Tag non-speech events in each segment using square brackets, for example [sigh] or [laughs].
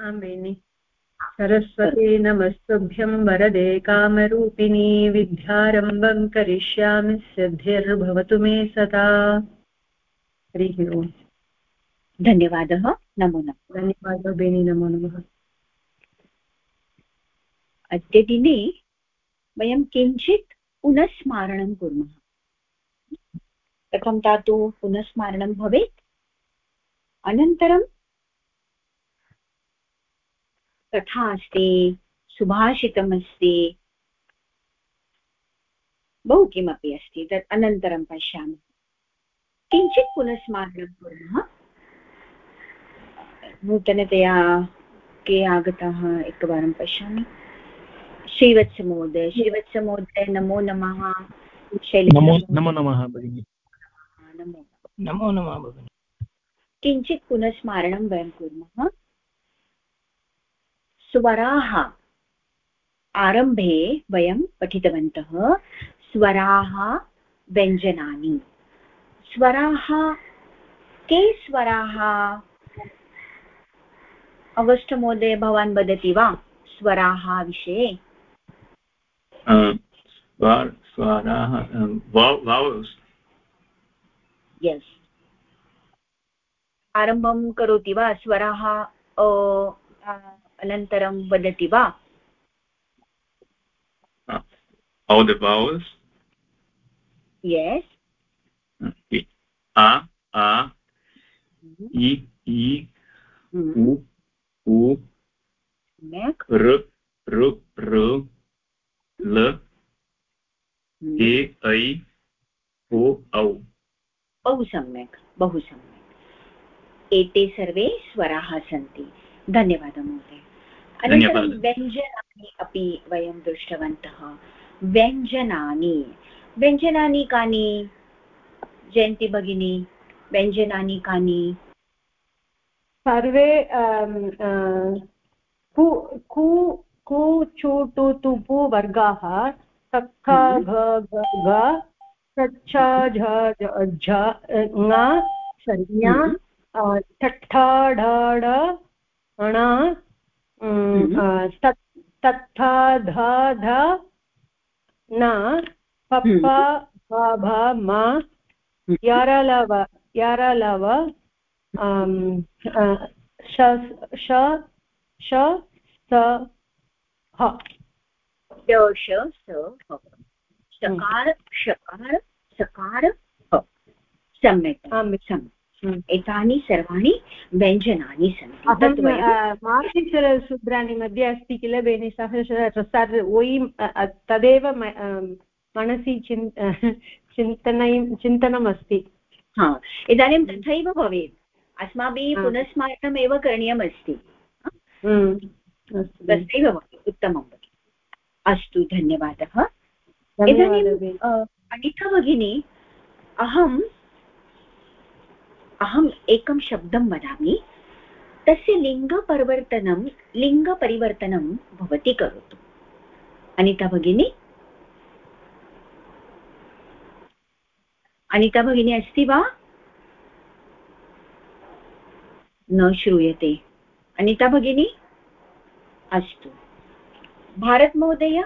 आं बेनि सरस्वती नमस्तुभ्यं वरदे कामरूपिणी विद्यारम्भं करिष्यामि सिद्धिर्भवतु मे सदा। हरिः ओम्। धन्यवादः। नमो नमः। धन्यवादः बेनि नमो नमः। अद्य दिने वयं किञ्चित् पुनस्मारणं कुर्मः। कथं तु पुनस्मारणं भवेत्। अनन्तरं कथा अस्ति सुभाषितमस्ति। बहु किमपि अस्ति तत् अनन्तरं पश्यामः। किञ्चित् पुनस्मारणं कुर्मः। नूतनतया के आगताः एकवारं पश्यामि। श्रीवत्समहोदय श्रीवत्समहोदय नमो नमः। नमो नमः भगिनि। नमो नमः। भगिनि। किञ्चित् पुनः स्मारणं वयं कुर्मः। स्वराः आरम्भे वयं पठितवन्तः स्वराः व्यञ्जनानि। स्वराः के स्वराः? अगस्ट् महोदय भवान् वदति वा स्वराः विषये? स्वराः यस् आरम्भं करोति वा स्वराः? अनन्तरं वदति वा? all the vowels? Yes. A a i i u u सम्यक् र र र ल ए ऐ ओ औ बहु सम्यक् बहु सम्यक्। एते सर्वे स्वराः सन्ति। धन्यवादः महोदय। अनन्तरं व्यञ्जनानि अपि वयं दृष्टवन्तः। व्यञ्जनानि। व्यञ्जनानि कानि? जयन्ति भगिनी व्यञ्जनानि कानि? सर्वे कु कु कु चु टु तु पु वर्गाः। तक्ख घ घ घ झ झ ङ संज्ञा ठट्ठा ढ ढ ण तत्था ध ध न पप्प भ भ म यारलव यारलव श श श स ह। श स शकार शकार सकार सम्यक्। सम्यक्। एतानि सर्वाणि व्यञ्जनानि सन्ति. मातृसूत्राणि मध्ये अस्ति किल बेनि सह ओयि तदेव मनसि चिन् चिन्तनं चिन्तनमस्ति. हा इदानीं तथैव भवेत्. अस्माभिः पुनस्मारणम् एव करणीयमस्ति. तथैव भवति. उत्तमं भगिनि अस्तु धन्यवादः. इदानीम् अनिता भगिनी अहम् अहम् एकं शब्दं वदामि। तस्य लिङ्गपरिवर्तनं लिङ्गपरिवर्तनं भवती करोतु। अनिता भगिनी? अनिता भगिनी अस्ति वा? न श्रूयते। अनिता भगिनी? अस्तु। भारतमहोदय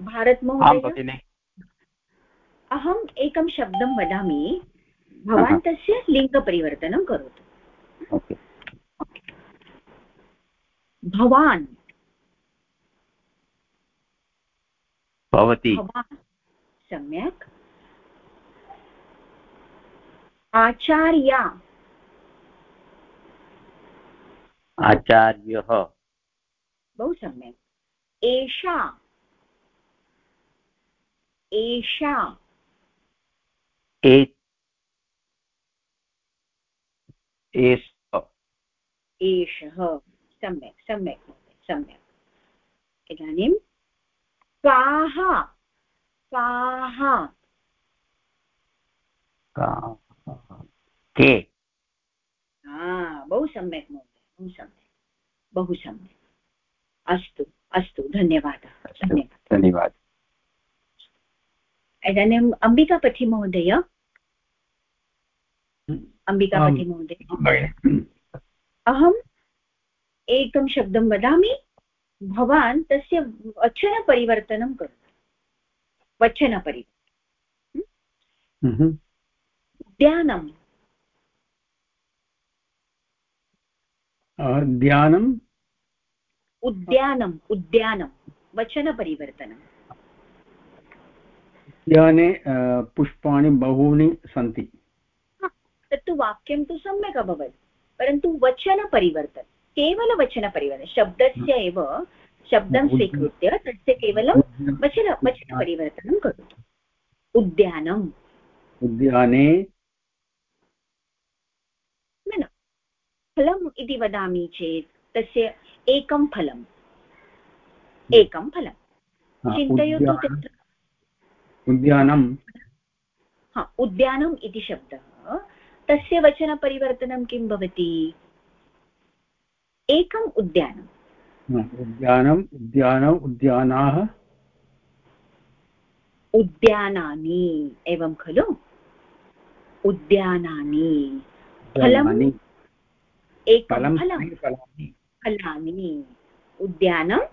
भारतमहोदय अहम् एकं शब्दं वदामि। भवान् तस्य लिङ्गपरिवर्तनं करोतु। भवान्। भवति। सम्यक्। आचार्या। आचार्यः। बहु सम्यक्। एषा। एषा। एषः सम्यक् सम्यक् सम्यक्। इदानीं काः काः? के? बहु सम्यक् महोदय बहु सम्यक् बहु सम्यक्। अस्तु अस्तु धन्यवादः। धन्यवादः। इदानीम् अम्बिकापति महोदय। अम्बिकापति महोदय अहं एकं शब्दं वदामि। भवान् तस्य वचनपरिवर्तनं करोतु। वचनपरिवर्तनं। हम्म। उद्यानम्। ध्यानम्? उद्यानम् उद्यानं वचनपरिवर्तनम् उद्याने पुष्पाणि बहूनि सन्ति। तत्तु वाक्यं तु सम्यक् अभवत् परन्तु वचनपरिवर्तनं केवलवचनपरिवर्तनं शब्दस्य एव शब्दं स्वीकृत्य तस्य केवलं वचन वचनपरिवर्तनं करोतु। उद्यानम्। उद्याने। न फलम् इति वदामि चेत् तस्य एकं फलम्। एकं फलं चिन्तयतु तत्र। उद्यानं हा उद्यानम् इति शब्दः तस्य वचनपरिवर्तनं किं भवति? एकम् उद्यानम्। उद्यानम् उद्यानम् उद्यानाः? उद्यानानि एवं खलु? उद्यानानि। फलम् एकं फलं फलानि। उद्यानम्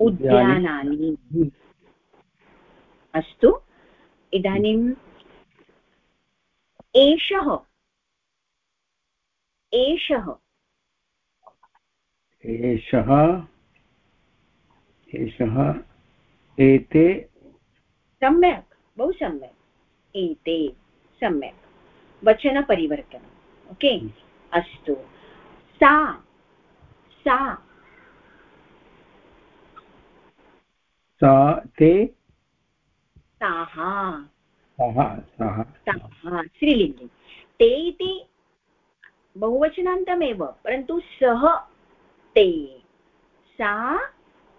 उद्यानानि। अस्तु। इदानीम् एषः एषः। एषः एषः एते। सम्यक् बहु सम्यक्। एते सम्यक्। वचनपरिवर्तनम् ओके? अस्तु। सा सा। सा ते। ताः ताः स्त्रीलिङ्गि। ते इति बहुवचनान्तमेव परन्तु सः ते सा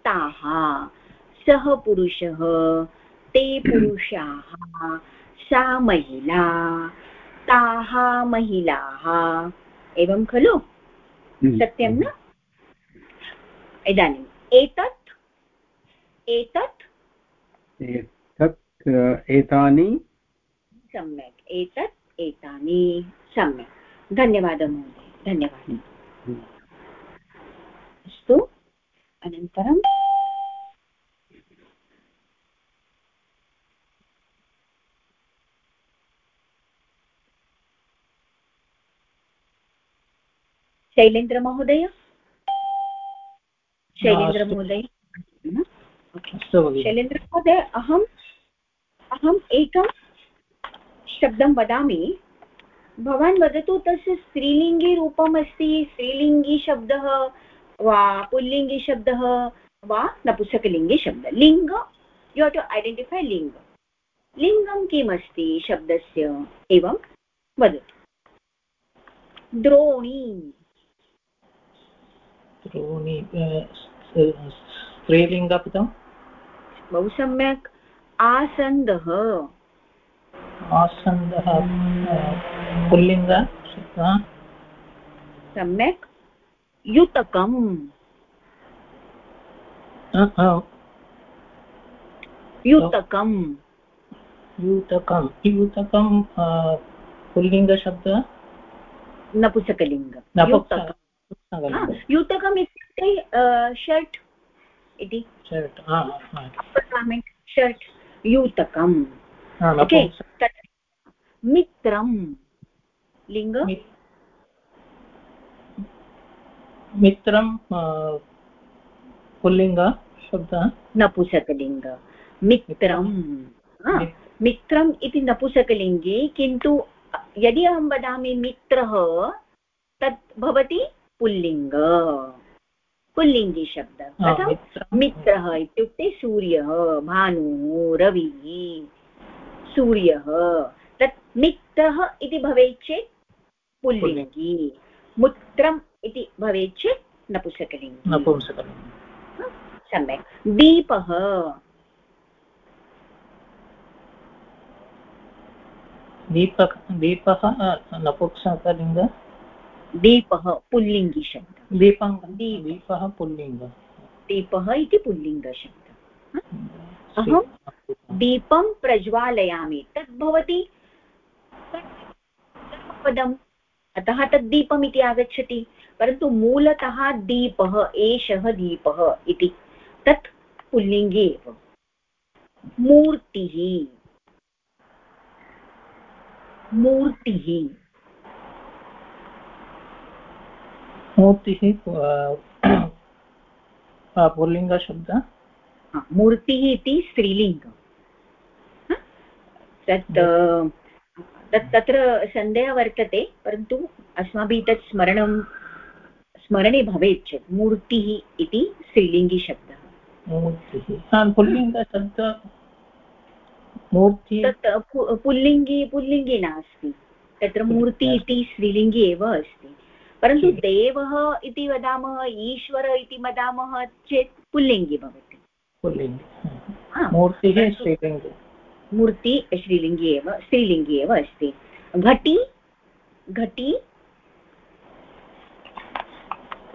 ताः सः पुरुषः ते पुरुषाः सा महिला ताः महिलाः। एवं खलु? हम्म। सत्यं न? इदानीम् एतत् एतत्। एतत् एतानि? सम्यक्। एतत् एतानि सम्यक्। धन्यवादः महोदय धन्यवादः। अस्तु अनन्तरं शैलेन्द्रमहोदय शैलेन्द्रमहोदय शैलेन्द्रमहोदय अहम् अहम् एकं शब्दं वदामि। भवान् वदतु तस्य स्त्रीलिङ्गिरूपम् अस्ति स्त्रीलिङ्गिशब्दः वा पुल्लिङ्गिशब्दः वा नपुंसकलिङ्गिशब्दः। लिङ्ग यु टु ऐडेण्टिफै लिङ्ग। लिङ्गं किमस्ति शब्दस्य? एवं वदतु। द्रोणी। द्रोणी स्त्रीलिङ्गपदं बहु सम्यक्। आसन्दः। आसन्दः पुल्लिङ्ग सम्यक्। युतकम्। युतकम्। युतकं युतकं पुल्लिङ्गशब्दः? नपुसकलिङ्ग। युतकम्। इत्युक्ते इति। युतकम्। मित्रं लिङ्ग मित्रं पुल्लिङ्ग शब्दः नपुसकलिङ्ग मित्रं मित्रम् इति नपुसकलिङ्गे किन्तु यदि अहं वदामि मित्रः तत् भवति पुल्लिङ्ग पुल्लिङ्गी शब्दः। कथं मित्रः इत्युक्ते सूर्यः भानुः रविः। सूर्यः। तत् मित्रः इति भवेत् चेत् पुल्लिङ्गी। मुत्रम् इति भवेत् चेत् नपुंसकलिङ्गी। सम्यक्। दीपः। दीपः दीपः नपुंसकलिङ्ग? दीपः पुल्लिङ्गि शब्दः। दीपं दीपः। पुल्लिङ्ग। दीपः इति पुल्लिङ्गशब्दः अहं दीपं प्रज्वालयामि। तत् भवति पदं। अतः तद् दीपम् इति आगच्छति। परन्तु मूलतः दीपः एषः दीपः इति। तत् पुल्लिङ्गे एव। मूर्तिः। मूर्तिः। मूर्तिः [clears throat] पुल्लिङ्गशब्दः। मूर्तिः इति स्त्रीलिङ्ग तत् तत् तत्र सन्देहः वर्तते परन्तु अस्माभिः तत् स्मरणं स्मरणे भवेत् चेत् मूर्तिः इति स्त्रीलिङ्गी शब्दः मूर्तिः पुल्लिङ्गशब्द मूर्ति। तत् पुल्लिङ्गी पुल्लिङ्गी नास्ति। तत्र मूर्ति इति स्त्रीलिङ्गी एव अस्ति। परन्तु देवः इति वदामः ईश्वर इति वदामः चेत् पुल्लिङ्गी भवति। पुल्लिङ्गी। मूर्तिः मूर्ति श्रीलिङ्गी एव स्त्रीलिङ्गी एव अस्ति। घटी घटी।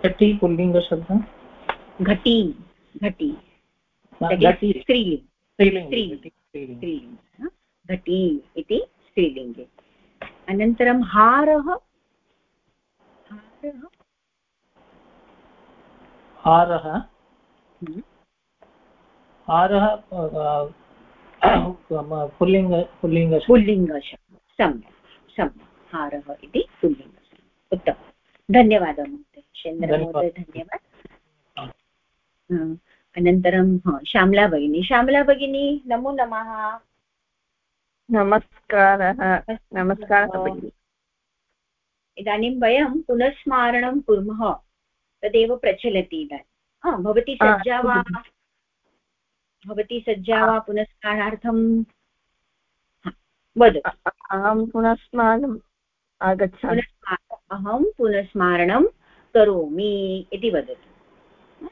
घटी पुल्लिङ्गशब्दः? घटी घटी। स्त्रीलिङ्ग्। घटी इति स्त्रीलिङ्गे। अनन्तरं हारः? हारः? हारः? पुल्लिङ्ग पुल्लिङ्ग पुल्लिङ्ग सम्यक् सम्यक्। हारः इति पुल्लिङ्ग उत्तमं धन्यवादः महोदय। चन्द्रमहोदय धन्यवादः। अनन्तरं श्यामला भगिनी। श्यामला भगिनी नमो नमः। नमस्कारः। नमस्कारः। भगिनि। इदानीं वयं पुनस्मारणं कुर्मः। तदेव प्रचलति इदानीं। भवती सज्जा वा? भवती सज्जा वा पुनस्कारार्थं वदतु। अहं पुनस्मारणम् आगच्छामि। अहं पुनस्मारणं करोमि इति वदतु।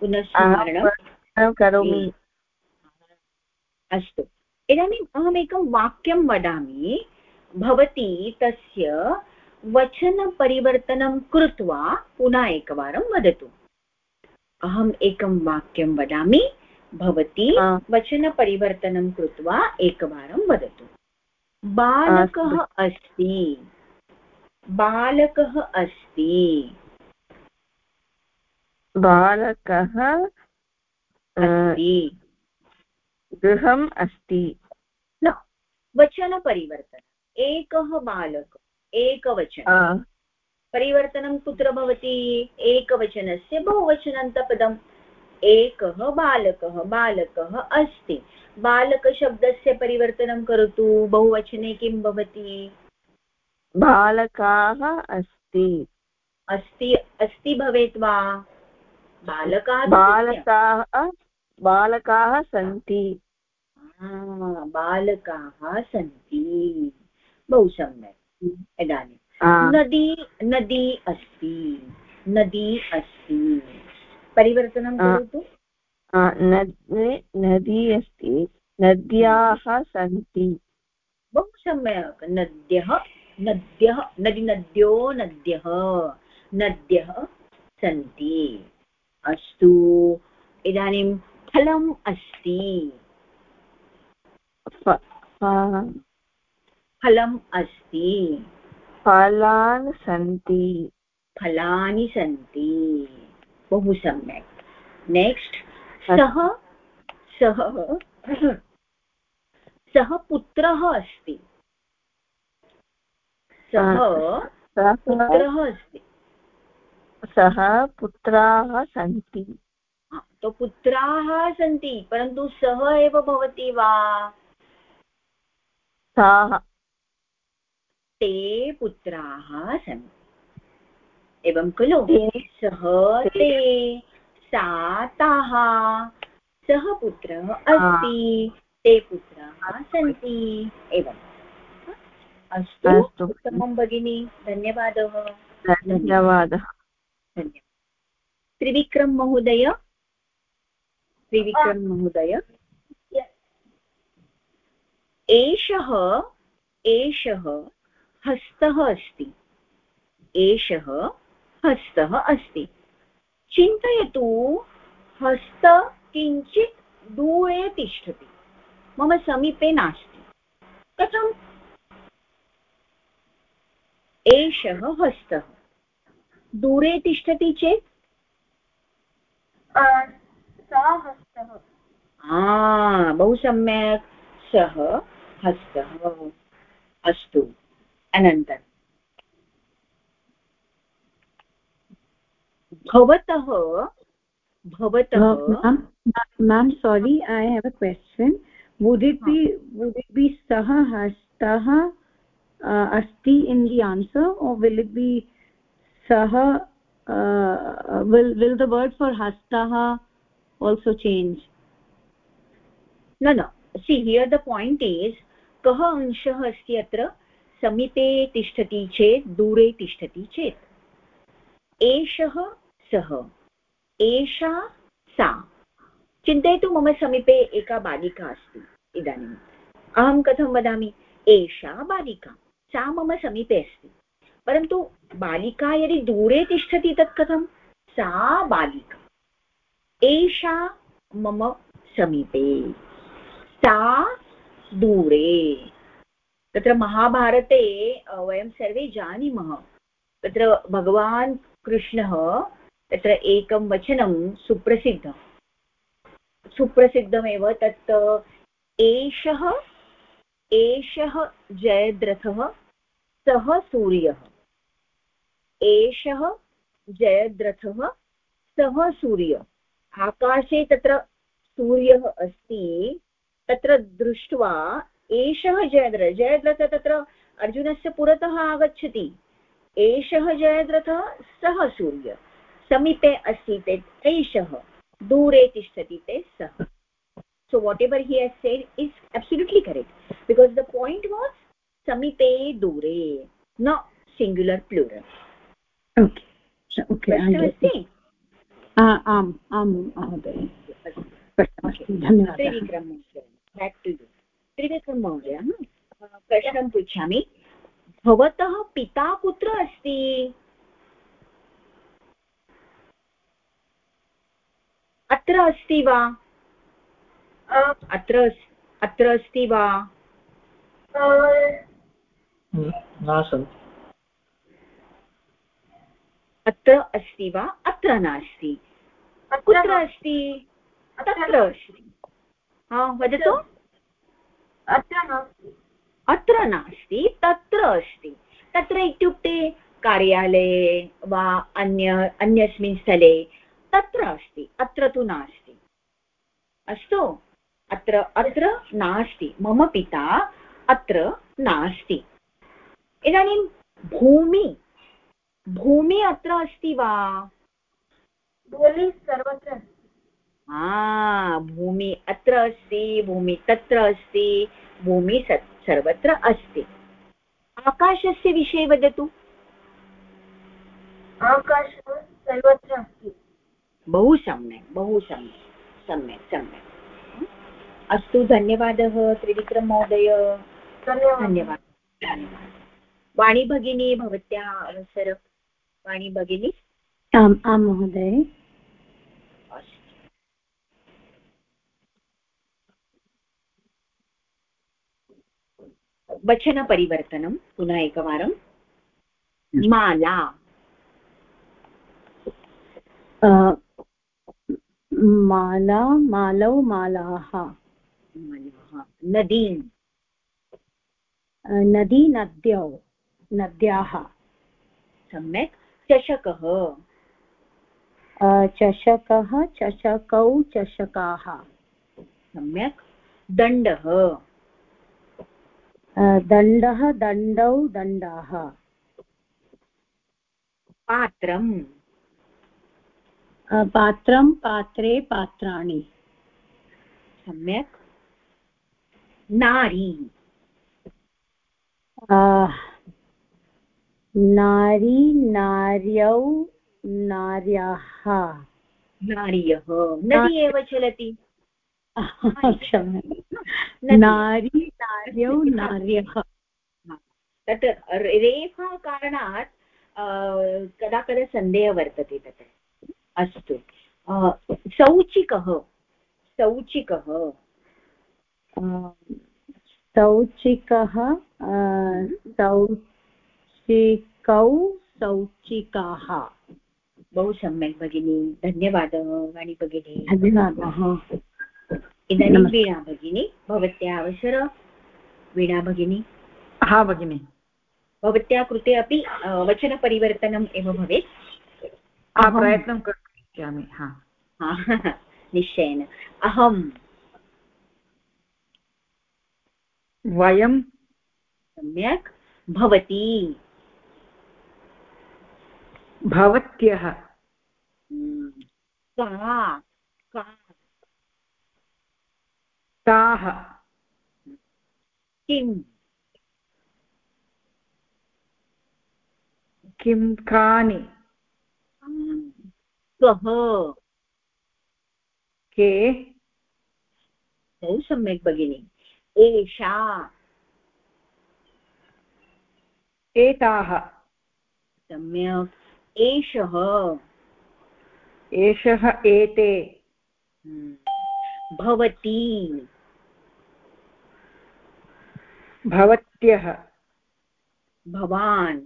पुनस्मारणं करोमि। अस्तु। इदानीम् अहमेकं वाक्यं वदामि। भवती तस्य वचनपरिवर्तनं कृत्वा पुनः एकवारं वदतु। अहम् एकं वाक्यं वदामि। भवती वचनपरिवर्तनं कृत्वा एकवारं वदतु। बालकः अस्ति। बालकः अस्ति। बालकः अस्ति। गृहम् अस्ति। न वचनपरिवर्तनम् एकः बालक एकवचनं। परिवर्तनं कुत्र भवति? एकवचनस्य बहुवचनान्तपदम्। एकः बालकः बालकः अस्ति। बालकशब्दस्य परिवर्तनं करोतु बहुवचने किं भवति? बालकाः अस्ति। अस्ति अस्ति भवेत् वा? बालकाः बालकाः बालकाः सन्ति। बालकाः सन्ति। बहु सम्यक्। इदानीं। नदी नदी अस्ति। नदी अस्ति। परिवर्तनं करोतु? नदी अस्ति नद्याः सन्ति। बहु सम्यक्। नद्यः नद्यः नदी नद्यो नद्यः नद्यः सन्ति। अस्तु इदानीं फलम् अस्ति। फलम् अस्ति। फलान् सन्ति। फलानि सन्ति। बहु सम्यक् नेक्स्ट् सः सः सः पुत्रः अस्ति। सः पुत्रः अस्ति। सः पुत्राः सन्ति। तो पुत्राः सन्ति परन्तु सः एव भवति वा? ताः ते पुत्राः सन्ति। एवं खलु सः ते सा ताः सः पुत्रः अस्ति ते पुत्राः सन्ति। एवम् अस्तु उत्तमं भगिनी। धन्यवादः। धन्यवादः। धन्यवादः। त्रिविक्रम महोदय। त्रिविक्रम महोदय। एषः एषः हस्तः अस्ति। एषः हस्तः अस्ति। चिन्तयतु हस्त किञ्चित् दूरे तिष्ठति। मम समीपे नास्ति। कथम्? एषः हस्तः। दूरे तिष्ठति चेत्? सा हस्तः। बहु सम्यक्। सः हस्तः। अस्तु। अनन्तरं भवतः भवतः ma'am sorry I have a question would it be would it be सः हस्तः अस्ति in the answer or will it be सः will will the word for हस्तः आल्सो चेंज न न see here the point is कः अंशः अस्ति अत्र समीपे तिष्ठति चेत् दूरे तिष्ठति चेत् एषः सः। एषा सा। चिन्तयतु मम समीपे एका बालिका अस्ति, इदानीम्। अहं कथं वदामि? एषा बालिका, सा मम समीपे अस्ति। परन्तु बालिका यदि दूरे तिष्ठति तत् कथं? सा बालिका। एषा मम समीपे। सा दूरे। तत्र महाभारते वयं सर्वे जानीमः। तत्र भगवान् कृष्णः तत्र एकं वचनं सुप्रसिद्धं। सुप्रसिद्धमेव तत्, एषः एषः जयद्रथः, सः सूर्यः। एषः जयद्रथः, सः सूर्य। आकाशे तत्र सूर्यः अस्ति, तत्र दृष्ट्वा एषः जयद्रथ जयद्रथ तत्र अर्जुनस्य पुरतः आगच्छति। एषः जयद्रथः, सः सूर्य। समीपे अस्ति चेत् एषः दूरे तिष्ठति ते सः। So whatever he has said is absolutely correct because the point was समीपे दूरे न सिङ्ग्युलर् प्लूरल् महोदय प्रश्नं पृच्छामि भवतः पिता कुत्र अस्ति? अत्र अस्ति वा? अत्र अत्र अस्ति वा? अत्र अस्ति वा? अत्र नास्ति। कुत्र अस्ति? तत्र अस्ति। वदतु। अत्र नास्ति अत्र नास्ति तत्र अस्ति। तत्र इत्युक्ते कार्यालये वा अन्य अन्यस्मिन् स्थले तत्र अस्ति अत्र तु नास्ति। अस्तु अत्र अत्र नास्ति। मम पिता अत्र नास्ति। इदानीं भूमि भूमि अत्र अस्ति वा? भूमि सर्वत्र भूमि अत्र अस्ति भूमि तत्र अस्ति भूमि सर्वत्र अस्ति। आकाशस्य विषये वदतु। आकाशः सर्वत्र अस्ति। बहु सम्यक् बहु सम्यक् सम्यक्। सम्यक् अस्तु धन्यवादः त्रिविक्रम महोदय धन्यवादः धन्यवादः। वाणी भगिनी भवत्याः अवसर वाणी भगिनी आम् आं महोदय वचनपरिवर्तनं पुनः एकवारं। माला। माला मालौ मालाः। नदीं नदी नद्यौ नद्याः। सम्यक्। चषकः। चषकः चषकौ चषकाः। सम्यक्। दण्डः। दण्डः दण्डौ दण्डाः। पात्रम्। पात्रं पात्रे पात्राणि। सम्यक्। नारी। नारी नार्यौ नार्याः। नार्यः। नदी एव चलति। नारी नार्यौ [laughs] नार्यः। तत् रेफा कारणात् कदा कदा सन्देहः वर्तते तत्र अस्तु। सौचिकः सौचिकः सौचिकः सौचिक सौचिकाः बहु सम्यक् भगिनी धन्यवादः वाणी भगिनी। धन्यवादः। इदानीं वीणा भगिनी भवत्या अवसर? वीणा भगिनी। हा भगिनि। भवत्या कृते अपि अ, वचनपरिवर्तनम् एव भवेत्। प्रयत्नं करिष्यामि हा। हा, निश्चयेन। अहं वयं सम्यक्। भवती। भवत्यः। हम्म, का? का? ताः। किं किं कानि? कः के बहु सम्यक् भगिनि। एषा एताः। सम्यक्। एषः। एषः एते। हम्म, भवती भवत्यः। भवान्।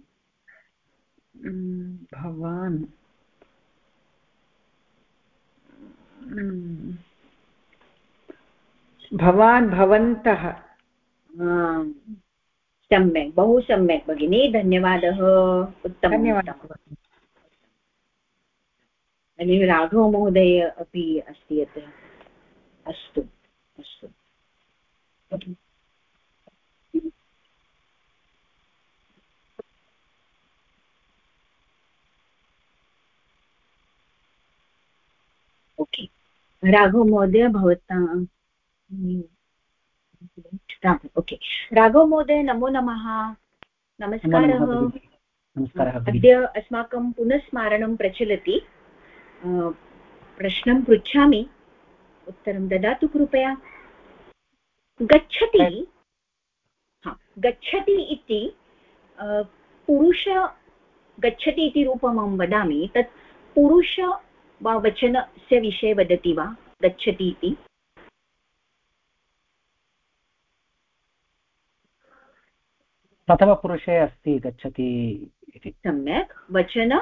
भवान् Mm. भवान् भवन्तः। सम्यक् बहु सम्यक् भगिनि धन्यवादः। उत्तमं धन्यवादः। राघवमहोदय अपि अस्ति अत्र अस्तु अस्तु। ओके। राघवमहोदय भवता ओके राघव महोदय नमो नमः. नमस्कारः. अद्य अस्माकं पुनः स्मारणं प्रचलति प्रश्नं पृच्छामि. उत्तरं ददातु कृपया. गच्छति. हा गच्छति इति पुरुष गच्छति इति रूपम् अहं वदामि. तत् पुरुष वा वचनस्य विषये वदति वा? गच्छति इति। प्रथमपुरुषे अस्ति गच्छति इति। सम्यक्। वचन?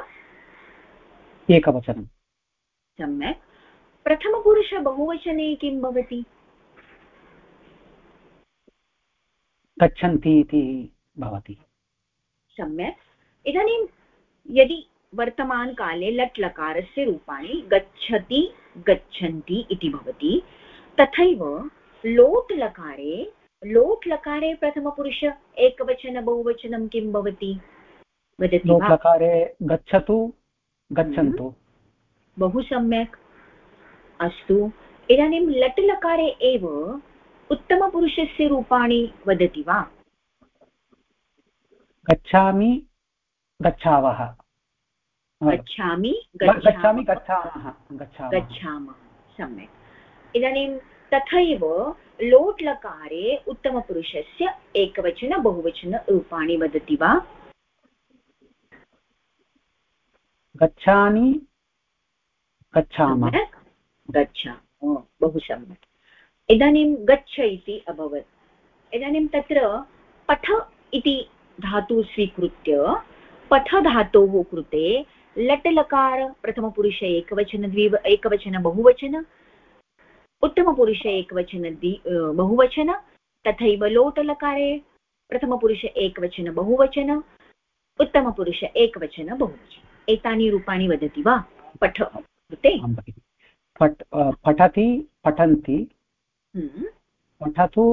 एकवचनं सम्यक्। प्रथमपुरुष बहुवचने किं भवति? गच्छन्ति इति भवति। सम्यक्। इदानीं यदि वर्तमानकाले लट् लकारस्य रूपाणि गच्छति गच्छन्ति इति भवति। तथैव लोट् लकारे लोट् लकारे प्रथमपुरुष एकवचन बहुवचनं किं भवति? वदति वा? लोट्लकारे गच्छतु गच्छन्तु। बहु सम्यक्। अस्तु। इदानीं लट् लकारे एव उत्तमपुरुषस्य रूपाणि वदति वा? गच्छामि गच्छावः। गच्छामि गच्छामि गच्छामः। गच्छामः गच्छामः। सम्यक्। इदानीं तथैव लोट् लकारे उत्तमपुरुषस्य एकवचन बहुवचनरूपाणि वदति वा? गच्छामि गच्छामः। गच्छामः बहु सम्यक्। इदानीं गच्छ इति अभवत्। इदानीं तत्र पठ इति धातु स्वीकृत्य पठ धातोः कृते लट् लकार प्रथमपुरुष एकवचन द्विव एकवचन बहुवचन। उत्तमपुरुष एकवचन द्वि बहुवचन। तथैव लोटलकारे प्रथमपुरुष एकवचन बहुवचन। उत्तमपुरुष एकवचन बहुवचन। एतानि रूपाणि वदति वा? पठ कृते। पठ पठति पठन्ति। हम्म, पठतु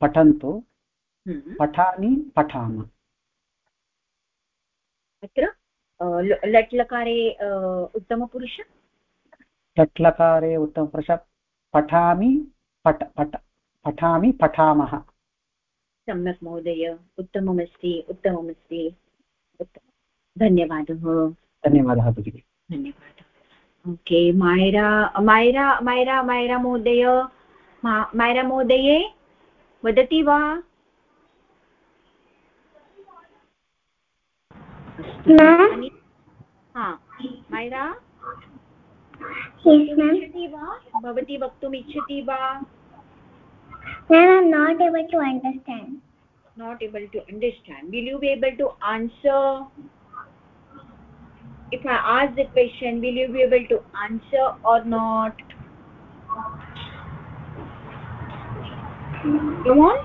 पठन्तु। हम्म। पठामि पठामः। अत्र? लट् लकारे उत्तमपुरुष? लट्लकारे उत्तमपुरुष पठामि पठ पठ पठामि पठामः। सम्यक् महोदय उत्तममस्ति उत्तममस्ति। उत्तमं धन्यवादः। धन्यवादः भगिनि। धन्यवादः। ओके मायरा मायरा मायरा मायरा महोदय मायरा महोदये वदति वा? अस्तु। इदानीं- हा मायरा इच्छति वा भवती वक्तुम् इच्छति वा Ma'am, I'm not able to understand. not able to understand will you be able to answer if i ask the question will you be able to answer or not come on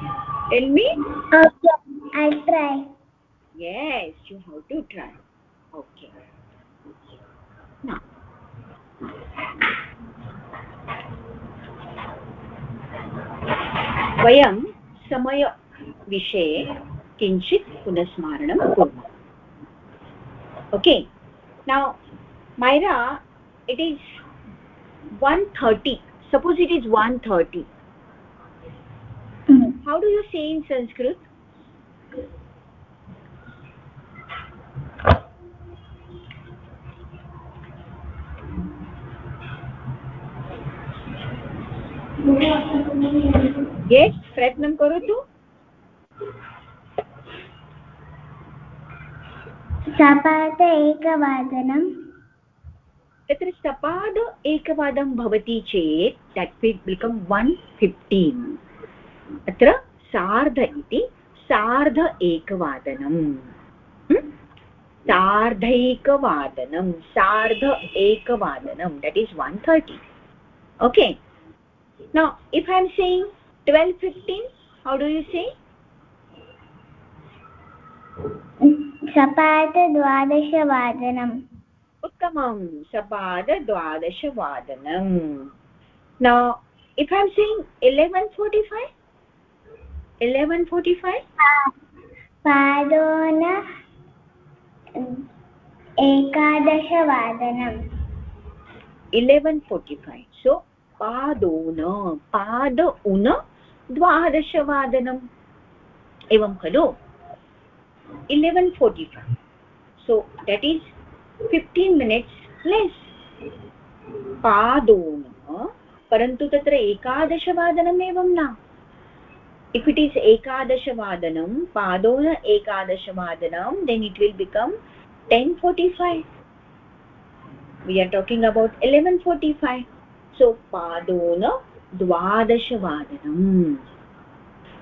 tell me Okay, I'll try. yes you have to try okay now वयं समयविषये किञ्चित् पुनस्मारणं कुर्मः okay now Maira it is one thirty suppose it is one thirty how do you say in sanskrit Yes प्रयत्नं करोतु सपाद एकवादनं तत्र सपाद एकवादं भवति चेत् that will become one fifteen अत्र सार्ध इति सार्ध एकवादनम् सार्धैकवादनं सार्ध एकवादनं that is one thirty okay now if i am saying 12 15 how do you say सपादद्वादशवादनम् उत्तमं सपादद्वादशवादनम् now if i am saying 11:45 11:45 पादोन एकादशवादनम् 11:45 so पादोन पाद उन द्वादशवादनम्। एवं खलु? Eleven forty five so that is fifteen minutes less पादोन परन्तु तत्र एकादशवादनम् एवं न। इफ् इट् इस् एकादशवादनं पादोन एकादशवादनं then it will become ten forty five we are talking about eleven forty five padona द्वादशवादनम्।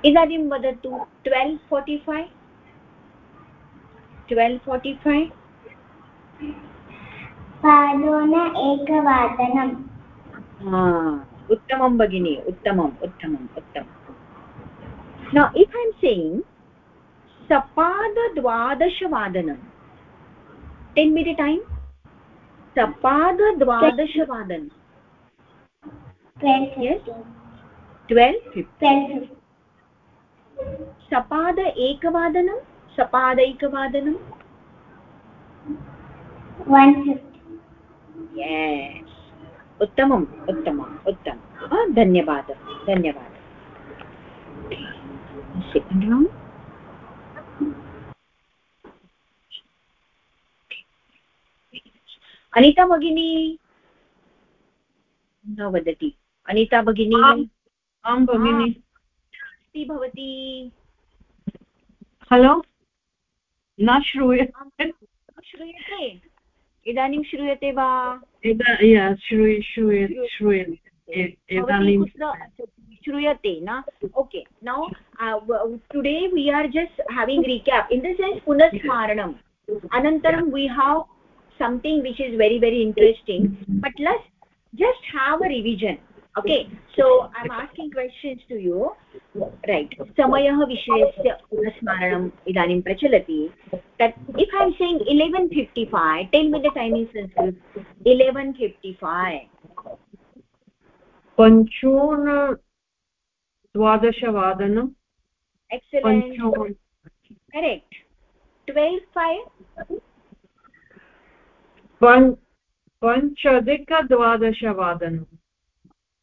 इदानीं वदतु twelve forty five twelve forty five पादोन एकवादनम्। उत्तमं भगिनि उत्तमम् उत्तमम् उत्तमम् now if i am saying sapadadvadashavadanam 10 minute time. Sapadadvadashavadanam yes 12 15 Sapad एकवादनं सपादैकवादनं yes. उत्तमम् उत्तमम् उत्तमं धन्यवादः धन्यवादः अनिता भगिनी न वदति अनिता भगिनी। आं भगिनि। अस्ति भवती। हलो? न श्रूयते श्रूयते? इदानीं श्रूयते वा? श्रूयते। न? Okay now today we are just having recap in the sense पुनस्मारणम्. अनन्तरं we have something which is very very interesting. But let's just have a revision. Okay so i'm asking questions to you right samayah vishayasya punasmaranam idanim prachalati that if i'm saying 11:55 tell me the time in sanskrit 11:55 पञ्चोन द्वादशवादनम् excellent correct 12:5 पञ्चाधिकद्वादशवादनं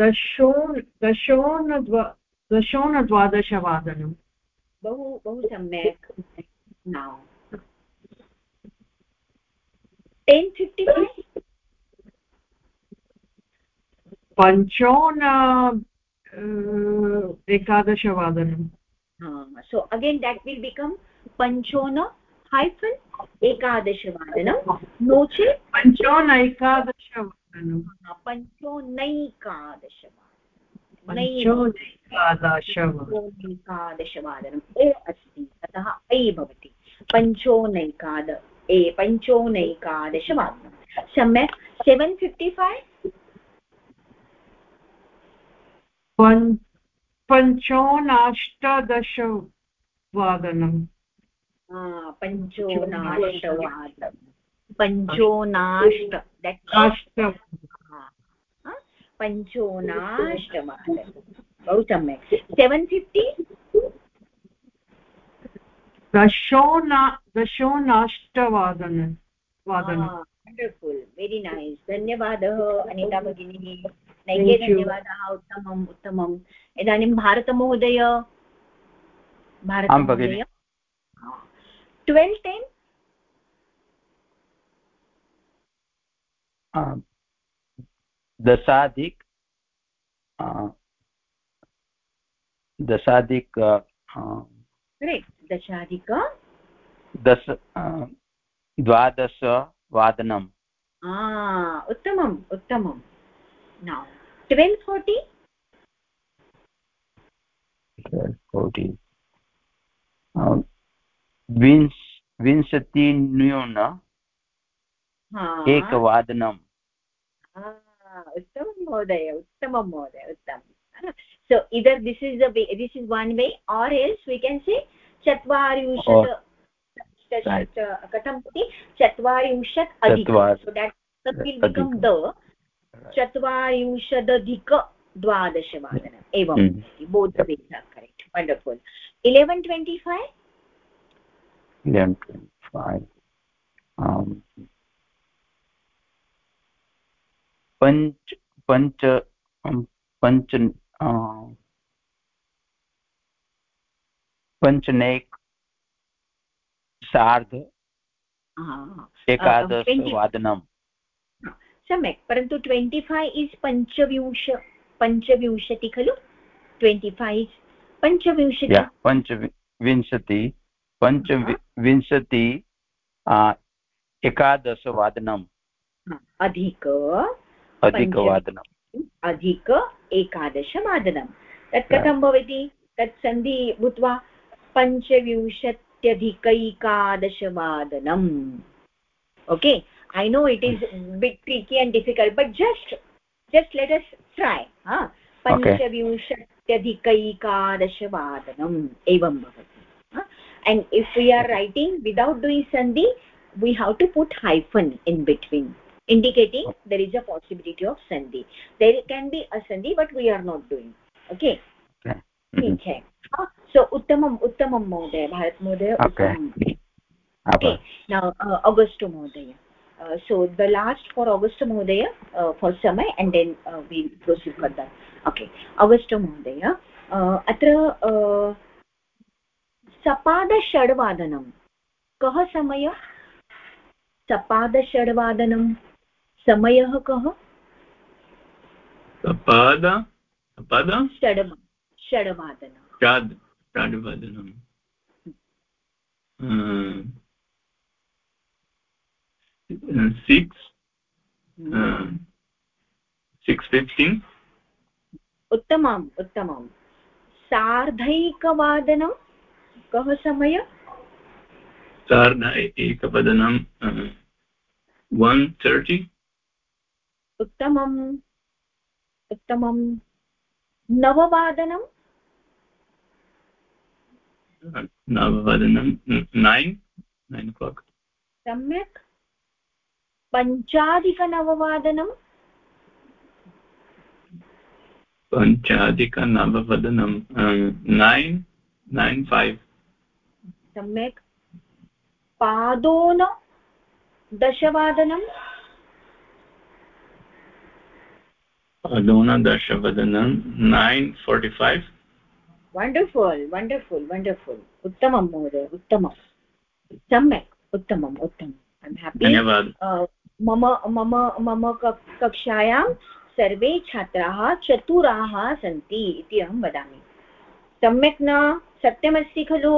दशोन दशोनद्वा दशोनद्वादशवादनं बहु बहु सम्यक्। now ten fifty five पञ्चोन एकादशवादनं so again that will become panchona hyphen ekadashavadanam no चेत् पञ्चोन एकादशवादनं पञ्चोनैकादशवादनम्। ए अस्ति अतः ऐ भवति। पञ्चोनैकाद ए पञ्चोनैकादशवादनं सम्यक्? सेवेन् फिफ्टि फैव् पञ्चोनाष्टादशवादनम्। पञ्चोनाष्टवादनं पञ्चोनाष्ट अष्ट पञ्चोनाष्टवादनं बहु सम्यक् सेवेन् फिफ्टि दशोना दशोनाष्टवादन वादनं. वण्डर्फुल् वेरि नैस् धन्यवादः अनिता भगिनी. नैके धन्यवादाः उत्तमम् उत्तमम्. इदानीं भारतमहोदय? भारतमहोदय? ट्वेल् टेन् दशाधिक दशाधिक दशाधिक दश द्वादशवादनम् उत्तमम् उत्तमं नौ ट्वेल् फोर्टि फोर्टि विंश विंशतिन्यून एकवादनम् उत्तमं महोदय उत्तमं महोदय उत्तमं so either this is the way this is one way or else we can say चत्वारिंशत् कथं भवति चत्वारिंशत् अधिक the चत्वारिंशदधिक द्वादशवादनम् एवं both the ways are correct wonderful 1125 1125 um पञ्च पञ्च पञ्च पञ्चनेक् सार्ध एकादशवादनम् सम्यक् परन्तु ट्वेण्टि फैव् इस् पञ्चविंश पञ्चविंशति खलु ट्वेण्टि फैव् इस् पञ्चविंशति पञ्चविंशति पञ्चविंशति एकादशवादनम् अधिक। अधिकवादनम्। अधिक एकादशवादनं तत् कथं भवति? तत् सन्धि भूत्वा पञ्चविंशत्यधिकैकादशवादनम्। Okay? I know it is bit tricky and difficult but just just let us try पञ्चविंशत्यधिकैकादशवादनम् एवं भवति and if we are writing without doing sandhi we have to put hyphen in between. indicating there is a possibility of sandhi there can be a sandhi but we are not doing okay ठीक है so उत्तमम् उत्तमं महोदय भारत महोदय okay now uh, august mohodaya uh, so the last for august mohodaya uh, for samay and then uh, we proceed further okay august mohodaya uh, अत्र uh, सपादषड्वादनं कः समयः सपादषड्वादनं समयः कः? सपाद सपाद षड् षड्वादनं। षड् षड्वादनं सिक्स् सिक्स् फिफ्टीन् उत्तमम् उत्तमं सार्धैकवादनं कः समय? सार्ध एकवदनं वन् तर्टि उत्तमम् उत्तमं नववादनं नववादनं नैन् नैन् ओ क्लाक् सम्यक्। पञ्चाधिकनववादनं पञ्चाधिकनववादनं नैन् नैन् फैव् सम्यक्। पादोन दशवादनं पादोनदशवादनं nine forty five wonderful wonderful wonderful उत्तमं महोदय उत्तमं सम्यक् उत्तमम् उत्तमम् ऐम् हेपि धन्यवादः मम मम मम कक्षायां सर्वे छात्राः चतुराः सन्ति इति अहं वदामि सम्यक् न सत्यमस्ति खलु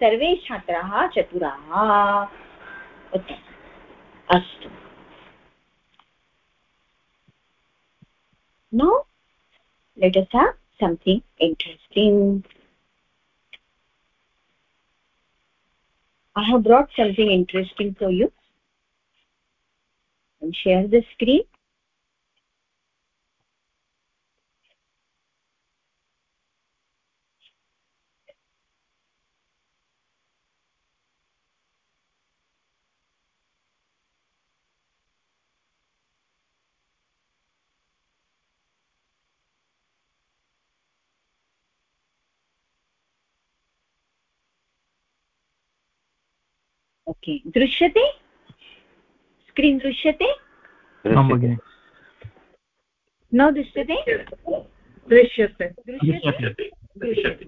सर्वे छात्राः चतुराः उत्तमम् अस्तु now let us have something interesting. I have brought something interesting for you. And share the screen okay दृश्यते? स्क्रीन् दृश्यते? न दृश्यते? दृश्यते। दृश्यते।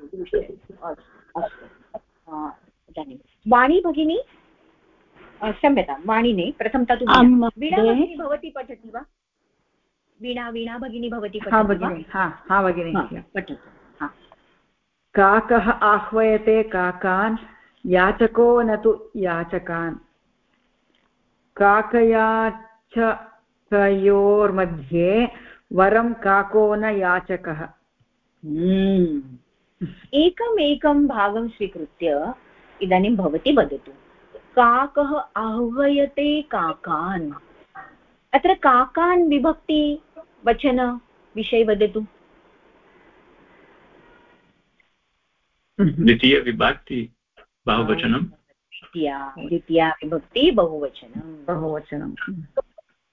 इदानीं वाणी भगिनी? क्षम्यतां वाणिने प्रथमं तु वीणा। भगिनी भवती पठति वा? वीणा वीणा भगिनी भवती हा भगिनी। पठतु। काकः आह्वयते काकान् याचको न तु याचकान्। काकयाचकयोर्मध्ये वरं काको न याचकः हम्म। एकम् एकं भागं स्वीकृत्य इदानीं भवती वदतु। काकः आह्वयते काकान्। अत्र काकान् विभक्ति वचन विषये वदतु। द्वितीयविभक्ति बहुवचनं? द्वितीया द्वितीया विभक्ति बहुवचनं। बहुवचनम्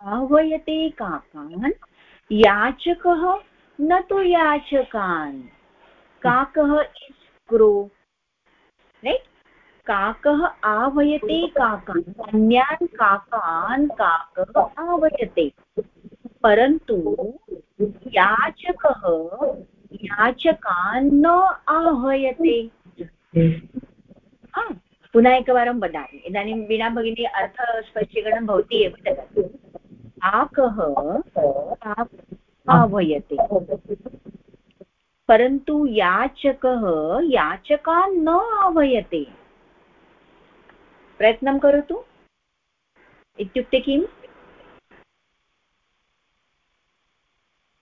आह्वयते काकान् याचकः न तु याचकान्। काकः इस् क्रो रैट् काकः आह्वयते काकान् अन्यान् काकान् काकः आह्वयते। परन्तु याचकः याचकान् न आह्वयते। पुनः एकवारं वदामि इदानीं वीणा भगिनी अर्थस्पष्टीकरणं भवती एव ददातु. आकः आह्वयते. परन्तु याचकः याचकान् न आह्वयते. प्रयत्नं करोतु। इत्युक्ते किम्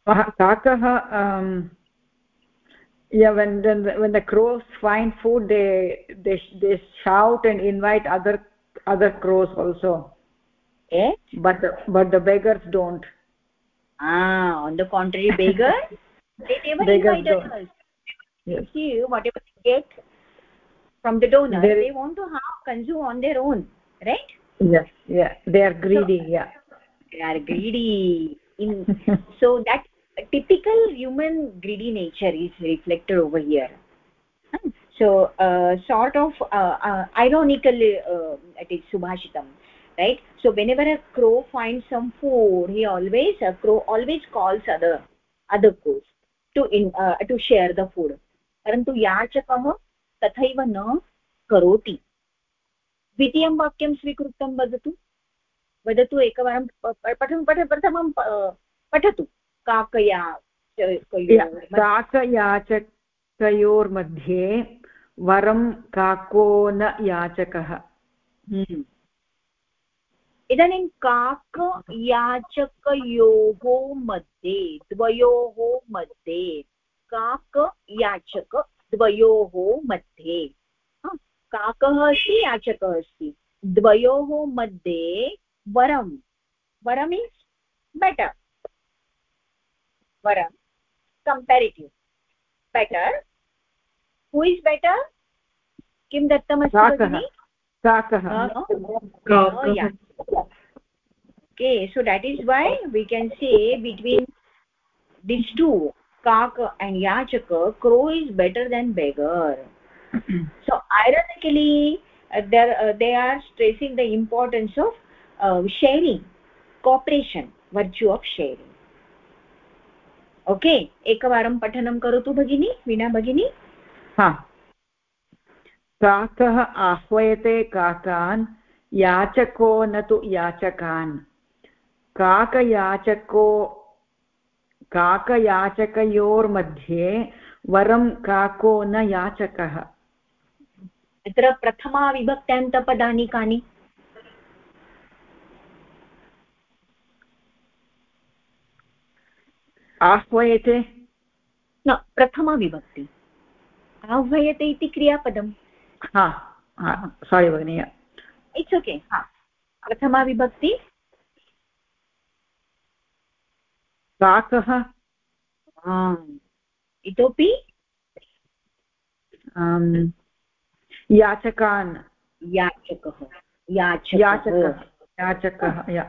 काकः yeah when when the, when the crows find food they they they shout and invite other other crows also. Yes but the, but the beggars don't. Ah on the contrary beggars? [laughs] They never beggars invite don't. us. Yes. see whatever they get from the donor they, they want to have consume on their own right? Yes yeah. They are greedy so, yeah. [laughs] They are greedy. In [laughs] so that typical human greedy nature is reflected over here so uh, sort of uh, uh, ironically uh, it is subhashitam right so whenever a crow finds some food he always a crow always calls other other crows to in uh, to share the food परन्तु याचकः तथैव न करोति द्वितीयं वाक्यं स्वीकृतं वदतु वदतु एकवारं पठन् पठ प्रथमं पठतु काकया काकयाचकयोर्मध्ये वरं काको न याचकः। हम्म। इदानीं काकयाचकयोः मध्ये द्वयोः मध्ये काकयाचक द्वयोः मध्ये काकः अस्ति याचकः अस्ति। द्वयोः मध्ये वरं वरम् is better varam comparative better who is better किं दत्तमस्ति काकः okay so that is why we can say between these two kak and yachaka crow is better than beggar so ironically uh, there uh, they are stressing the importance of uh, sharing cooperation virtue of sharing okay एकवारं पठनं करोतु भगिनी वीणा भगिनी। हा। काकः आह्वयते काकान् याचको न तु याचकान्। काकयाचको काकयाचकयोर्मध्ये वरं काको न याचकः। तत्र प्रथमा विभक्त्यान्तपदानि कानि? आह्वयते? न प्रथमा विभक्ति आह्वयते इति क्रियापदं हा सारि भगिनि इट्स् ओके हा. प्रथमा विभक्ति काकः इतोपि? याचकान्। याचकः याचकः। याचकः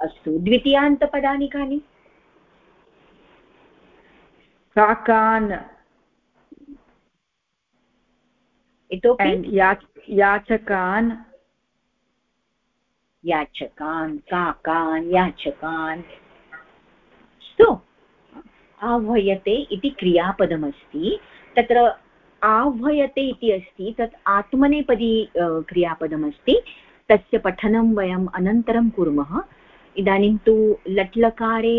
अस्तु द्वितीयान्तपदानि कानि? काकान् इतोपि याचकान् याचकान् काकान् याचकान् अस्तु आह्वयते इति क्रियापदमस्ति तत्र आह्वयते इति अस्ति तत् आत्मनेपदी क्रियापदमस्ति तस्य पठनं वयम् अनन्तरं कुर्मः इदानीं तु लट्लकारे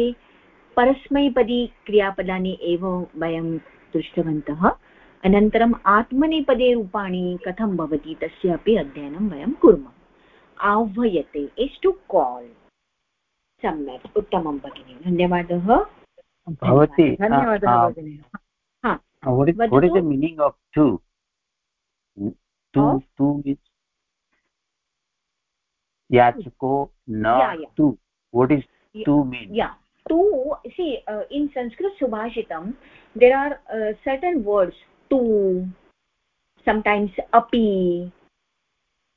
परस्मैपदी क्रियापदानि एव वयं दृष्टवन्तः। अनन्तरम् आत्मनेपदे रूपाणि कथं भवति तस्य अपि अध्ययनं वयं कुर्मः। आह्वयते इस् टु काल् सम्यक् उत्तमं भगिनि धन्यवादः। भवती धन्यवादः the meaning of two two oh? two two see uh, in sanskrit subhashitam there are uh, certain words tu sometimes api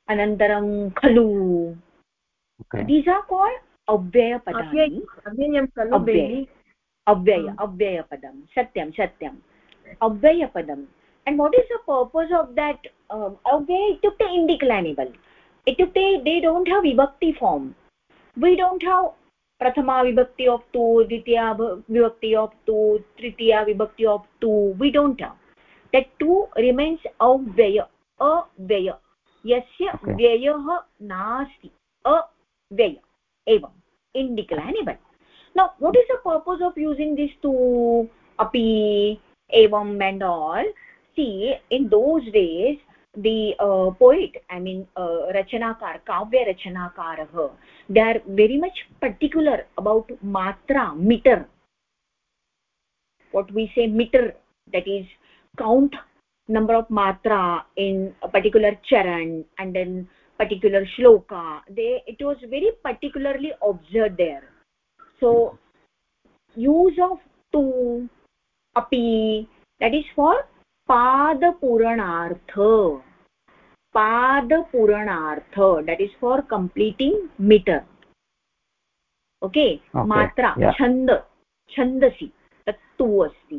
anantaram khalu okay. these are called अव्यय पदानि अव्यय अव्ययपदं सत्यं सत्यम् अव्ययपदम् and what is the purpose of that um, अव्यय इत्युक्ते indeclinable इत्युक्ते they don't have vibhakti form we don't have प्रथमा विभक्ति of to द्वितीया विभक्ति ऑफ़ टू तृतीया विभक्ति ऑफ़ टू वी डोंट हैव दैट टू रिमेन्स अव्यय अव्यय. यस्य व्ययः नास्ति अव्यय. एवम् indeclinable now what is the purpose of using this to अपि एवम् and all see in those days the uh, poet i mean uh, rachanakar kavya rachanakarah they are very much particular about matra meter. What we say meter that is count number of matra in a particular charan and then particular shloka. They it was very particularly observed there. So use of tu api that is for पादपूरणार्थ. पादपूरणार्थ that is for completing meter okay मात्रा छंद छंदसी तत्तू अस्त.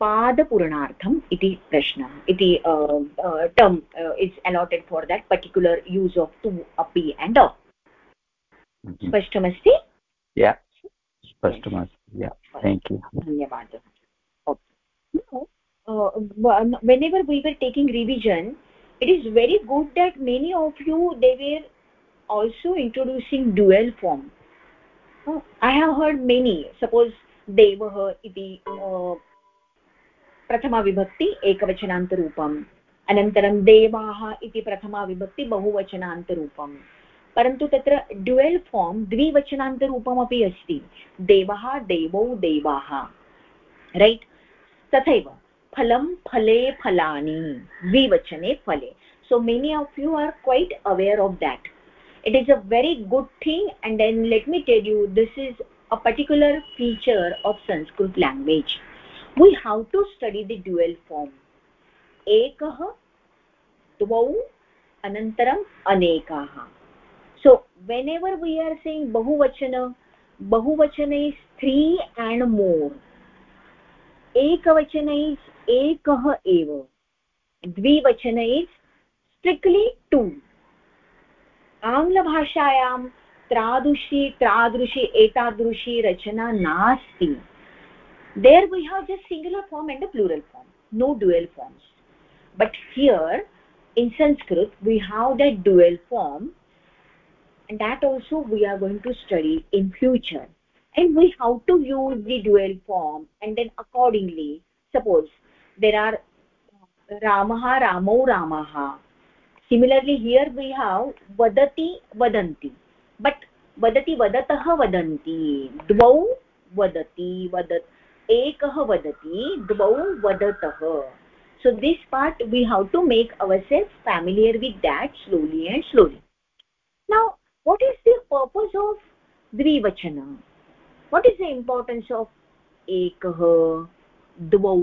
पादपूरणार्थम इति प्रश्न इति term is allotted for that particular use of to अपि एंड ऑफ़ mm-hmm. स्पष्टमस्ति? या स्पष्टमस्ति. या थैंक यू धन्यवाद. Okay whenever we were taking revision it is very good that many of you they were also introducing dual form i have heard many suppose devah iti uh, प्रथमाविभक्ति एकवचनान्तरूपम् अनन्तरं देवाः इति प्रथमाविभक्ति बहुवचनान्तरूपम् परन्तु तत्र ड्युवेल् फार्म् द्विवचनान्तरूपमपि अस्ति देवः देवौ देवाः रैट् तथैव फलम फले फलानी, द्विवचने फले. So many of you are quite aware of that it is a very good thing and then let me tell you this is a particular feature of Sanskrit language we how to study the dual form एक अनंतरम अनेका so whenever we are saying बहुवचन बहुवचन is three and more एक is एकः एव। द्विवचने strictly to आङ्ग्लभाषायां त्रादृशी त्रादृशी, एतादृशी रचना नास्ति। There we have just singular form and a plural form no dual forms but here in Sanskrit we have that dual form and that also we are going to study in future and we have to use the dual form and then accordingly suppose there are रामः रामौ रामः similarly here we have वदति वदन्ति but वदति वदतः वदन्ति द्वौ वदति वदत् एकः वदति द्वौ वदतः so this part we have to make our self familiar with that slowly and slowly ना what is the purpose of द्विवचन what is the importance of एकः द्वौ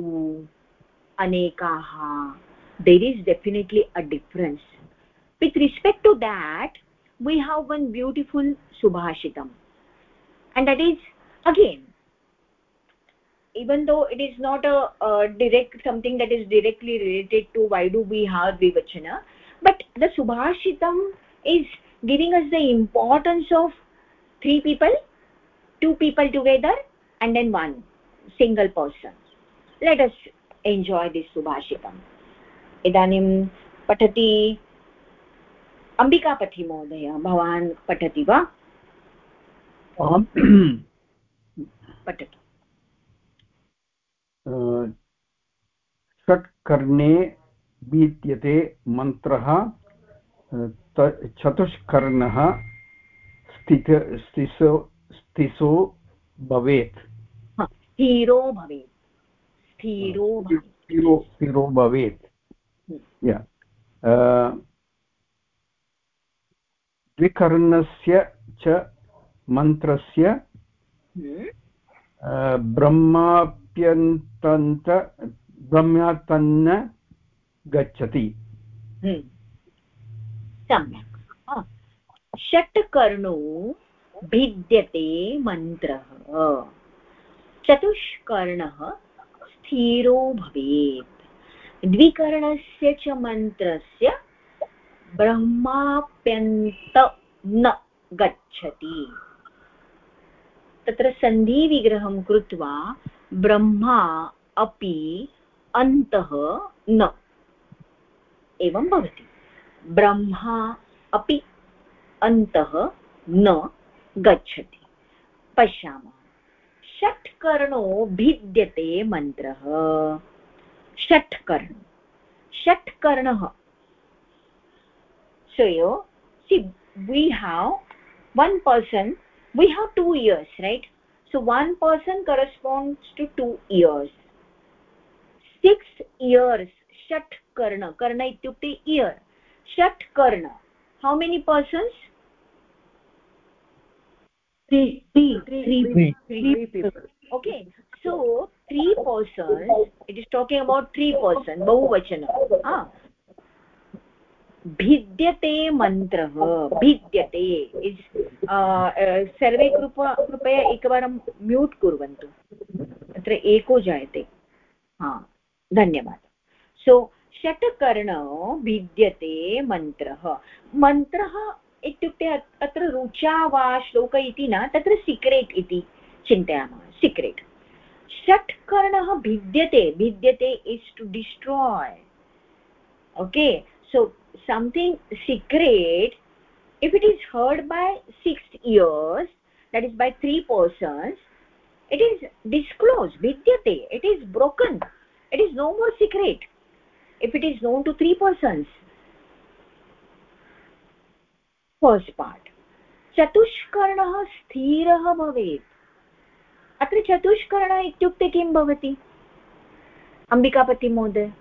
anekaha. There is definitely a difference. With respect to that we have one beautiful subhashitam. And that is again even though it is not a, a, direct something that is directly related to why do we have vivachana but the subhashitam is giving us the importance of three people two people together and then one single person. Let us enjoy this subhashitam idanim patati Ambikapati महोदय भवान् पठति वा पठतु षट्कर्णे विद्यते मन्त्रः चतुष्कर्णः स्थित स्थिसो स्थिसो भवेत्। स्थिरो भवेत्। स्थिरो स्थिरो स्थिरो भवेत् द्विकर्णस्य च मन्त्रस्य ब्रह्माप्यन्तन्त ब्रह्मातन्न गच्छति सम्यक् षट्कर्णो भिद्यते मन्त्रः चतुष्कर्णः स्थिरो भवेत्। द्विकर्णस्य च मन्त्रस्य ब्रह्माप्यन्त न गच्छति। तत्र सन्धिविग्रहं कृत्वा ब्रह्मा अपि अन्तः न। एवं भवति। ब्रह्मा अपि अन्तः न गच्छति। पश्यामः। षट्कर्णो भिद्यते मन्त्रः। षट्कर्ण। षट्कर्णः। So you see we have one person we have two ears right so one person corresponds to two ears six ears षट्कर्ण, कर्ण इत्युक्ते ear षट्कर्ण। How many persons three three three three, people okay so three persons it is talking about three person bahuvachana ah भिद्यते मन्त्रः भिद्यते सर्वे कृपा कृपया एकवारं mute कुर्वन्तु अत्र एको जायते हा धन्यवादः सो षट्कर्ण भिद्यते मन्त्रः मन्त्रः इत्युक्ते अत्र रुचा वा श्लोक इति न तत्र सीक्रेट् इति चिन्तयामः सीक्रेट् षट्कर्णः भिद्यते भिद्यते is to destroy okay so something secret if it is heard by six ears that is by three persons it is disclosed vidyate it is broken it is no more secret if it is known to three persons first part. चतुष्कर्णः स्थिरः भवेत्। अत्र चतुष्कर्णः इत्युक्ते किं भवति? अम्बिकापति महोदय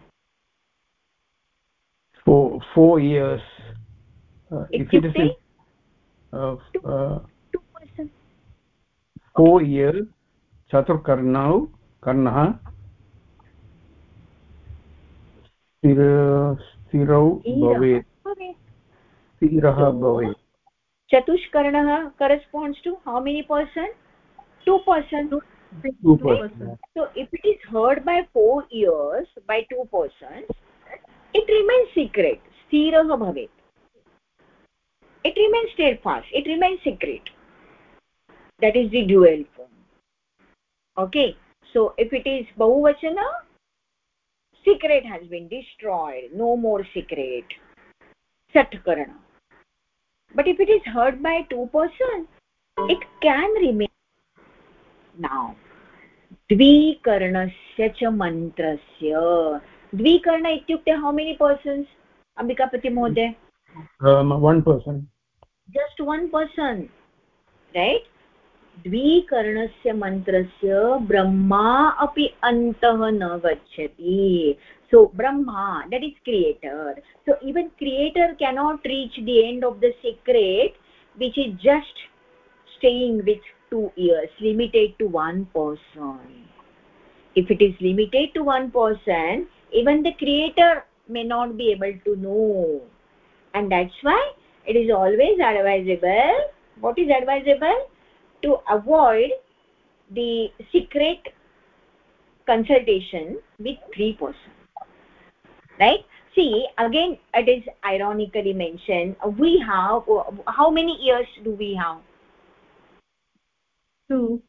four four years. Uh, if it is uh, uh, four years चतुर्कर्णौ कर्णः स्थिर स्थिरौ तीरः भवेत्। चतुष्करणः corresponds to how many person two person so if it is heard by four ears by two person it remains secret स्थिरः भवेत् it remains steadfast it remains secret that is the dual form okay so if it is बहुवचन secret has been destroyed no more secret षट्करणम् but if it is heard by two person it can remain. Now द्विकर्णस्य च मन्त्रस्य द्विकर्ण इत्युक्ते how many persons Ambikapati महोदय one person just one person right द्विकरणस्य मन्त्रस्य ब्रह्मा अपि अन्तः न गच्छति. So Brahma that is creator so even creator cannot reach the end of the secret which is just staying with two ears limited to one person if it is limited to one person even the creator may not be able to know and that's why it is always advisable what is advisable to avoid the secret consultation with three persons right? See again it is ironically mentioned we have how many ears do we have? Two.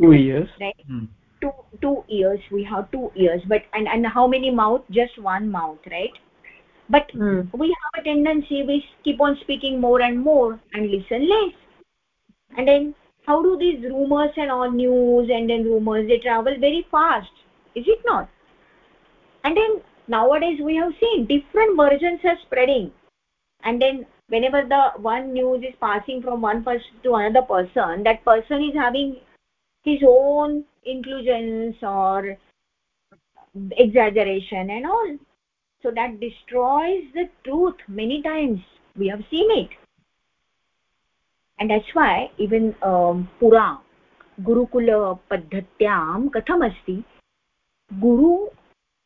Two years. Right? Hmm. two two ears we have two ears but and and how many mouth? Just one mouth right? But hmm. we have a tendency we keep on speaking more and more and listen less. And then how do these rumors and all news and then rumors they travel very fast is it not? And then nowadays we have seen different versions are spreading. And then whenever the one news is passing from one person to another person that person is having his own inclusions or exaggeration and all. So that destroys the truth many times. We have seen it and that's why even um, pura gurukula paddhatyam katham asti guru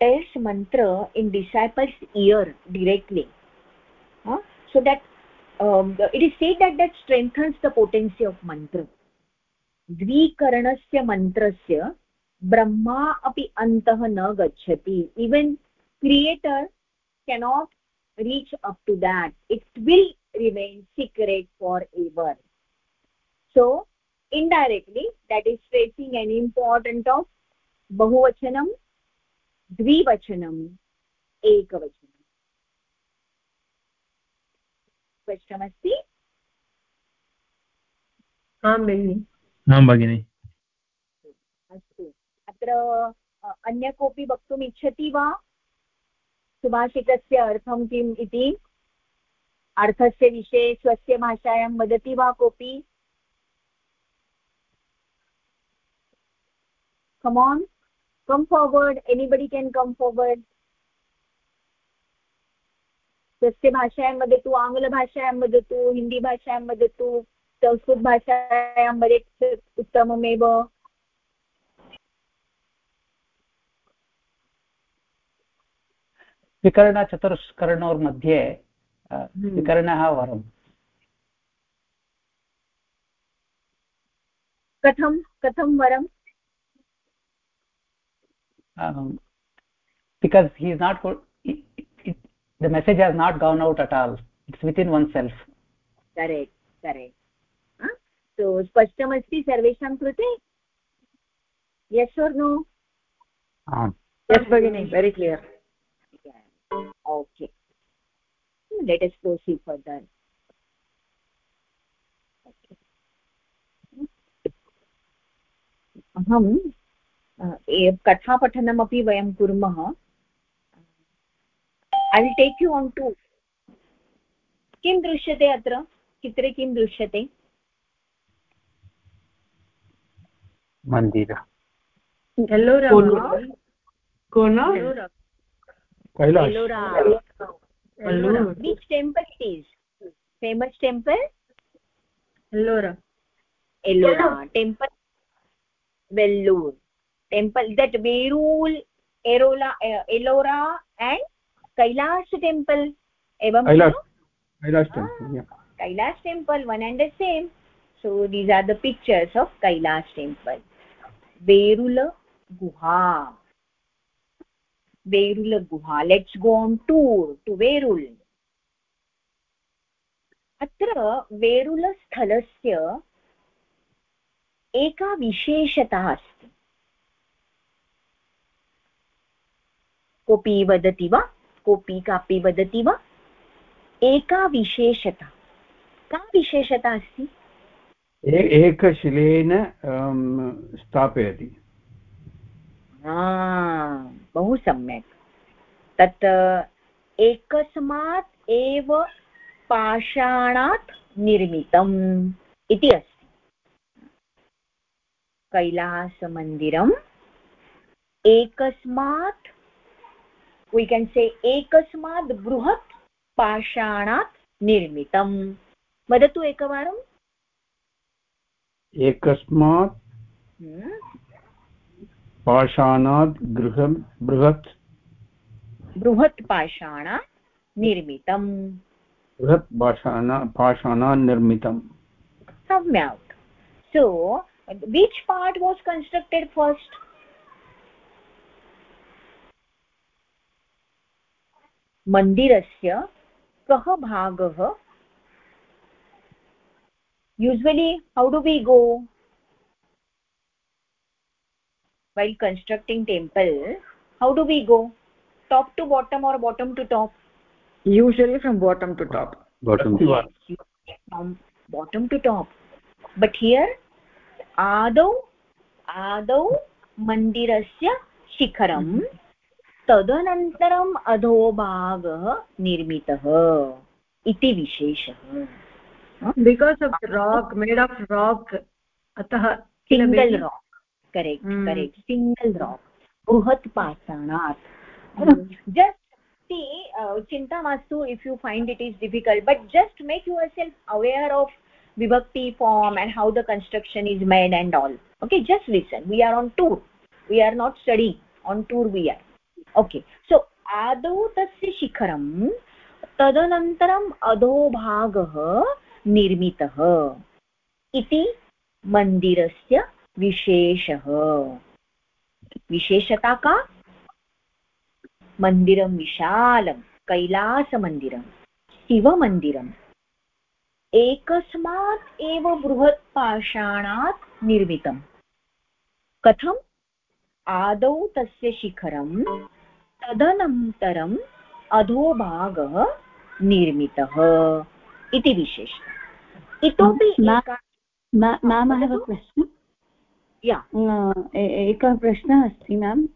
tells mantra in disciples ear directly huh? so that um, it is said that that strengthens the potency of mantra द्विकरणस्य मन्त्रस्य ब्रह्मा अपि अन्तः न गच्छति even creator cannot reach up to that it will remain secret forever so indirectly that is stressing an important of bahuvachanam द्विवचनम् एकवचनम् स्पष्टमस्ति आं भगिनि आं भगिनि अस्तु। अत्र अन्य कोऽपि वक्तुम् इच्छति वा? सुभाषितस्य अर्थं किम् इति? अर्थस्य विषये स्वस्य भाषायां वदति वा कोऽपि? कमान् come forward. Anybody can come forward. स्वस्य भाषायां वदतु आङ्ग्लभाषायां वदतु हिन्दीभाषायां वदतु संस्कृतभाषायां वदेत् उत्तममेव विकरणचतुष्करणोर्मध्ये विकरणः वरम् कथं? कथं वरम् um, because he is not it, it, the message has not gone out at all it's within oneself correct correct huh? so spashtamasti sarvesham krute yes or no um. yes bagini very clear yeah. okay let us proceed further okay. अहं कथापठनमपि वयं कुर्मः। I will take you on to किं दृश्यते अत्र? चित्रे किं दृश्यते? Temple Verul temple that verul erola uh, ellora and kailash temple evam kailash kailash temple ah, yeah kailash temple one and the same so these are the pictures of kailash temple verul guha verul guha let's go on tour to verul अत्र वेरुलस्थलस्य एका विशेषता अस्ति कोऽपि वदति वा? कोऽपि कापि वदति वा? एका विशेषता। का विशेषता अस्ति? एकशिलेन स्थापयति। बहु सम्यक्। तत् एकस्मात् एव पाषाणात् निर्मितम् इति अस्ति। कैलासमन्दिरम् एकस्मात् वी केन् से एकस्मात् बृहत् पाषाणात् निर्मितम् वदतु एकवारम् एकस्मात् हम्म। पाषाणात् गृहं बृहत् बृहत् पाषाणात् निर्मितम् बृहत् पाषाण पाषाणान् निर्मितम् सम्यक् so which part was constructed first मन्दिरस्य कः भागः? Usually how do we go while constructing temple how do we go top to bottom or bottom to top usually from bottom to top bottom to top but here आदौ आदौ मन्दिरस्य शिखरम्. तदनन्तरम् अधोभागः निर्मितः इति विशेषः। Because of rock made of rock अतः single rock correct correct single rock बृहत् पाषाणात्। जस्ट् चिन्ता मास्तु if you find it is difficult but just make yourself aware of vibhakti form and how the construction is made and all okay just listen we are on tour we are not studying on tour we are okay. So, आदौ तस्य शिखरं तदनन्तरम् अधोभागः निर्मितः। इति मन्दिरस्य विशेषः। विशेषता का? मन्दिरं विशालं, कैलासमन्दिरं, शिवमन्दिरम्। एकस्मात् एव बृहत् पाषाणात् निर्मितम्। कथम्? आदौ तस्य शिखरं तदनन्तरम् अधोभागः निर्मितः इति विशेषः इतोपि मेम् ऐ हेव् अ प्रश्न एकः प्रश्नः अस्ति मेम्।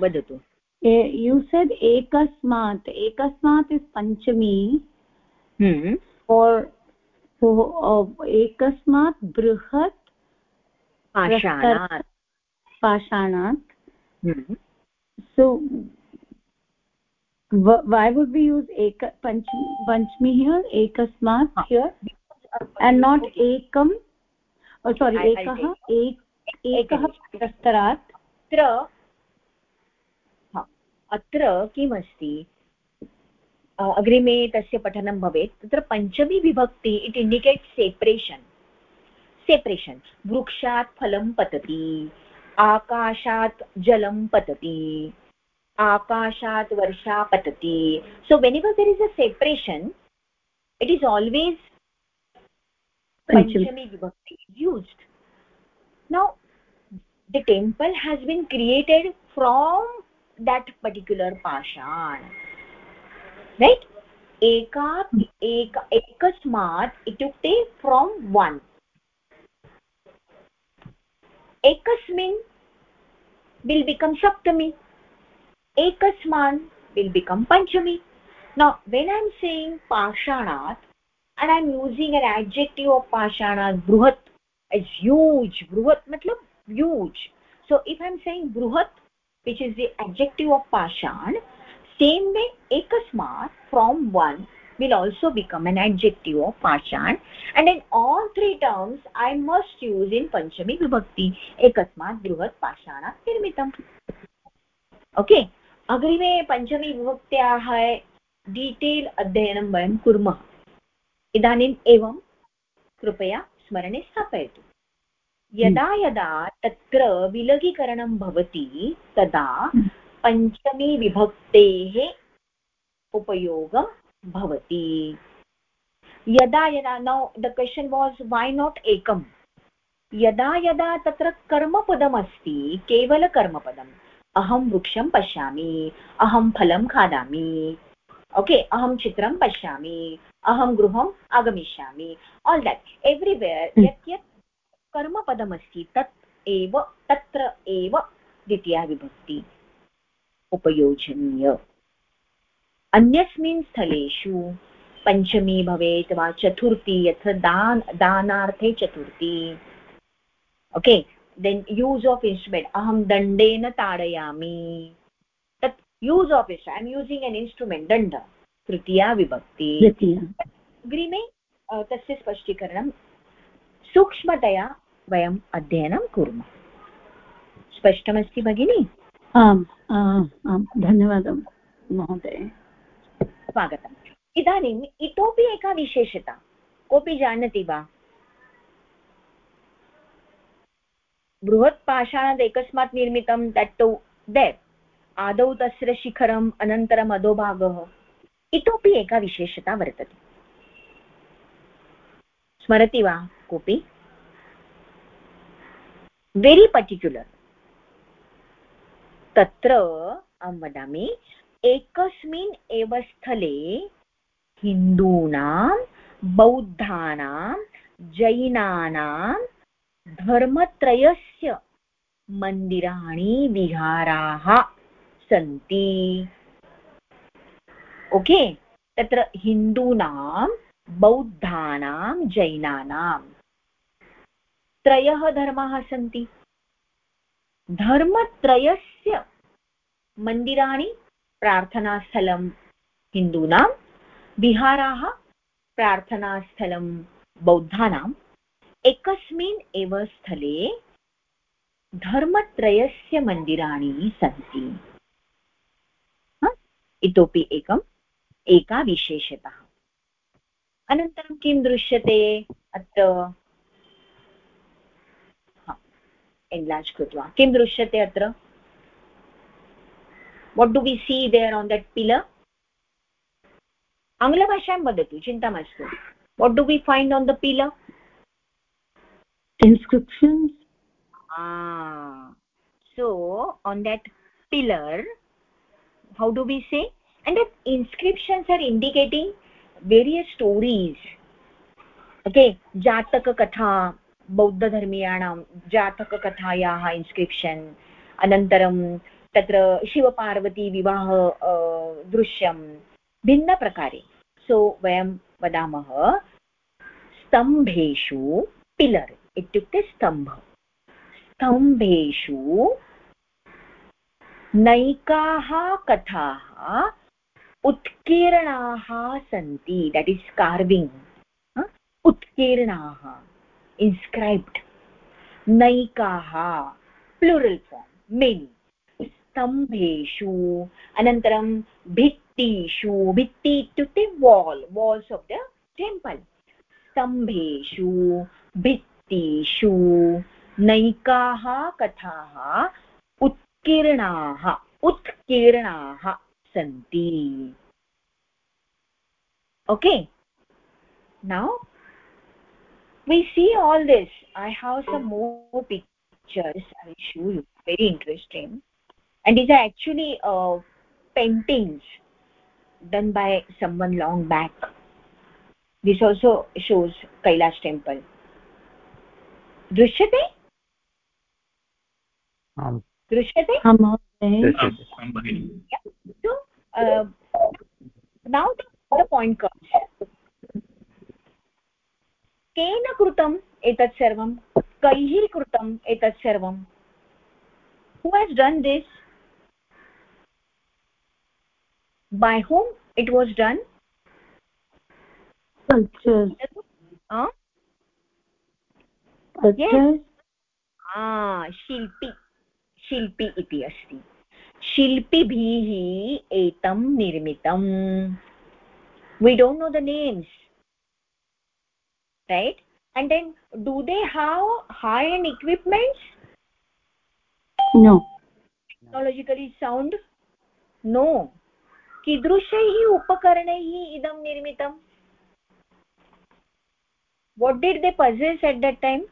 वदतु। said ekasmat ekasmat is panchami hmm for so uh, पाषाणात्। So why would be use एक पञ्चमी पञ्चमीः एकस्मात् एण्ड् नाट् एकं सोरि एकः एकः प्रस्तरात् अत्र अत्र किमस्ति? अग्रिमे तस्य पठनं भवेत्। तत्र पञ्चमी विभक्ति इट् इण्डिकेट् सेपरेशन् सेपरेशन् वृक्षात् फलं पतति। आकाशात् जलं पतति। आकाशात् वर्षा पतति। So when there is a separation it is always पञ्चमी विभक्ति used now the temple has been created from that particular पाषाण रैट् एका एक एकस्मात् इत्युक्ते फ्रोम् वन् एकस्मिन् will become saptami ekasman will become panchami now when i'm saying pashanat and i'm using an adjective of pashanat bruhat is huge bruhat matlab huge so if i'm saying bruhat which is the adjective of pashan same way ekasmat from one will also become an adjective of pashan and in all three terms i must use in panchami vibhakti ekasmat bruhat pashanat nirmitam okay अग्रिमे पञ्चमीविभक्त्याः detail अध्ययनं वयं कुर्मः इदानीम् एवं कृपया स्मरणे स्थापयतु यदा यदा तत्र विलगीकरणं भवति तदा पञ्चमी विभक्तेः उपयोगं भवति। यदा यदा now the question was why not एकम् यदा यदा तत्र कर्मपदमस्ति केवलकर्मपदं अहं वृक्षं पश्यामि अहं फलं खादामि ओके अहं चित्रं पश्यामि अहं गृहम् आगमिष्यामि आल् देट् एव्रिवेर् यत् यत् कर्मपदमस्ति तत् एव तत्र एव द्वितीया विभक्ति। उपयोजनीय। अन्यस्मिन् स्थलेषु पञ्चमी भवेत् वा चतुर्थी यथा दान दानार्थे चतुर्थी। Okay then use of instrument अहं दण्डेन ताडयामि। तत् use of instrument I am using an instrument दण्ड तृतीया विभक्ति। अग्रिमे तस्य स्पष्टीकरणं सूक्ष्मतया वयम् अध्ययनं कुर्मः। स्पष्टमस्ति भगिनि? आम् आम् धन्यवादः महोदय। स्वागतम्। इदानीम् इतोपि एका विशेषता। कोऽपि जानाति वा? बृहत् पाषाणात् एकस्मात् निर्मितं दट् टु देट् आदौ तस्य शिखरम्, अनन्तरम् अधोभागः। इतोपि एका विशेषता वर्तते। स्मरति वा कोऽपि? वेरि पर्टिक्युलर् तत्र अहं वदामि एकस्मिन् एव स्थले हिन्दूनां, बौद्धानां, जैनानां धर्मत्रयस्य मन्दिराणि विहाराः सन्ति। ओके? तत्र हिन्दूनां, बौद्धानां, जैनानां त्रयः धर्माः सन्ति। धर्मत्रयस्य मन्दिराणि प्रार्थनास्थलं हिन्दूनां विहाराः प्रार्थनास्थलं बौद्धानाम्, एकस्मिन् एव स्थले धर्मत्रयस्य मन्दिराणि सन्ति। इतोपि एकम्, एका विशेषता। अनन्तरं किं दृश्यते अत्र? एन्लार्ज् कृत्वा। किं दृश्यते अत्र? What do we see there on that pillar आङ्ग्लभाषां वदतु चिन्ता मास्तु what do we find on the pillar inscriptions ah so on that pillar how do we say and the inscriptions are indicating various stories okay जातककथा बौद्धधर्मीयाणां जातककथायाः inscription अनन्तरं तत्र शिवपार्वतीविवाह दृश्यं भिन्नप्रकारे। सो वयं वदामः, स्तम्भेषु पिलर् इत्युक्ते स्तम्भ। स्तम्भेषु नैकाः कथाः उत्कीर्णाः सन्ति। दट् इस् कार्विङ्ग् उत्कीर्णाः इन्स्क्रैब्ड् नैकाः प्लुरल् फार्म् मेनि स्तम्भेषु अनन्तरं भित्तिषु भित्ति इत्युक्ते wall walls of the temple स्तम्भेषु भित्तिषु, नैकाः कथाः, उत्कीर्णाः उत्कीर्णाः सन्ति. ओके ना we see all this I have some more pictures I show you very interesting and these are actually uh, paintings done by someone long back this also shows kailash temple दृश्यते दृश्यते so uh, now the, the point comes केन कृतम् एतत् सर्वं कैः कृतम् एतत् सर्वं who has done this by whom it was done sculptures huh? yes ah शिल्पि शिल्पि इति अस्ति शिल्पिभिः एतं निर्मितम् we don't know the names right and then do they have high end equipments no technologically sound no कीदृशैः उपकरणैः इदं निर्मितम्? What did they possess at that time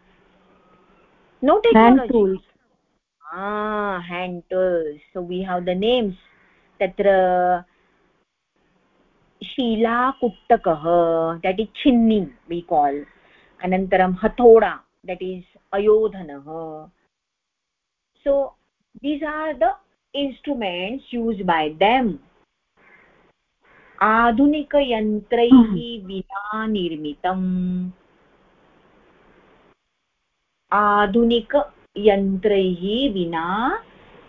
no technology hand tools so we have the names तत्र शीलाकुट्टकः that is छिन्नी we call अनन्तरं हथोडा that is अयोधनः so these are the instruments used by them आधुनिकयन्त्रैः विना निर्मितम्। आधुनिकयन्त्रैः विना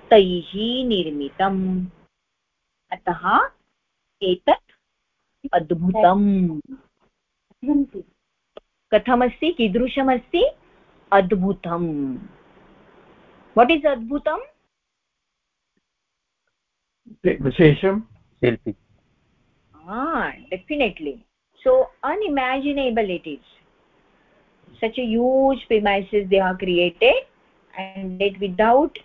तैः निर्मितम्। अतः एतत् अद्भुतम्। कथमस्ति? कीदृशमस्ति? अद्भुतम्। वाट् इस् अद्भुतम्? विशेषं? शिल्पि। Ah definitely. So unimaginable it is such a huge premises they have created and it without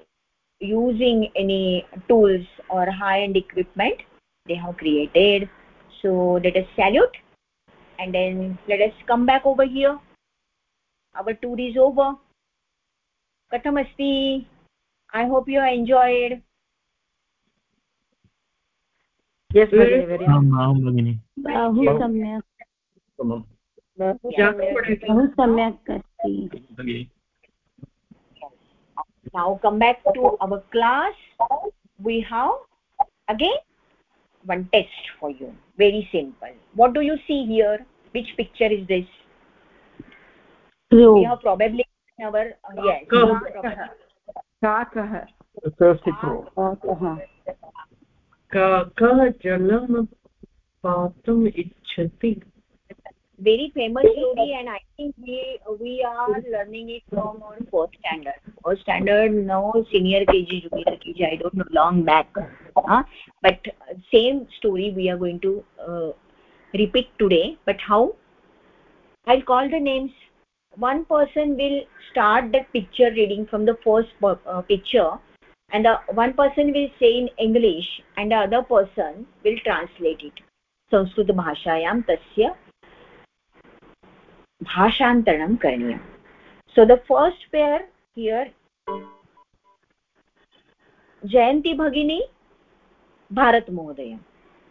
using any tools or high end equipment they have created. So let us salute and then let us come back over here. Our tour is over. Katham asti i hope you enjoyed yes very very आम् आं भगिनि बहु सम्यक् बहु सम्यक् अस्ति भगिनि now come back to our class we have again one test for you very simple what do you see here which picture is this we have probably our uh, yes we have probably- काकः thirsty crow काकः काकः जलं पातुम् इच्छति very famous story and i think we we are learning it from our first standard first standard no senior kg junior kg i don't know long back huh? but same story we are going to uh, repeat today but how i'll call the names one person will start the picture reading from the first uh, picture And the one person will say in english and the other person will translate it. Sanskrit भाषायां तस्य भाषान्तरणं करणीयं so the first pair here Jayanti भगिनी भारतमहोदय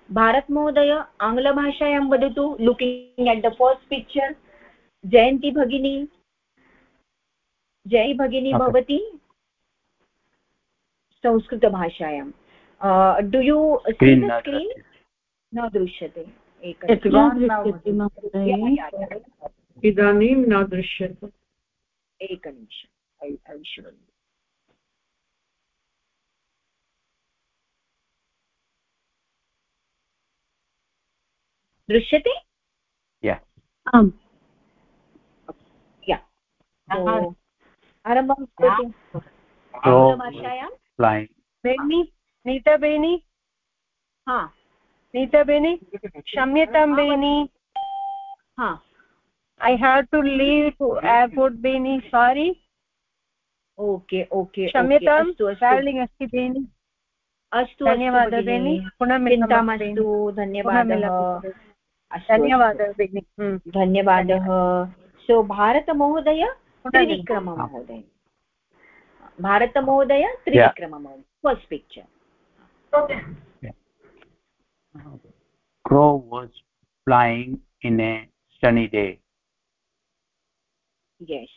भारतमहोदय आङ्ग्लभाषायां वदतु looking at the first picture Jayanti भगिनी जय भगिनी Okay. संस्कृतभाषायां डु यु स्क्रीन् न दृश्यते। इदानीं न दृश्यते। एकनिमिषम्. दृश्यते? आम्। आरम्भं करोतु Crow आङ्ग्लभाषायां flying. बेनि नीता बेनि? हा। नीता बेनि? क्षम्यतां बेनि? हा। I have to leave to airport बेनि सारी ओके ओके क्षम्यतां ट्रावेलिङ्ग् अस्ति बेनि। अस्तु धन्यवादः बेनि। पुनः बेनि। मास्तु धन्यवादः। धन्यवादः। बेनि। धन्यवादः। सो भारतमहोदय। त्रिविक्रममहोदय भारतमहोदय त्रिविक्रममहोदय. First picture crow was flying in a sunny day. Yes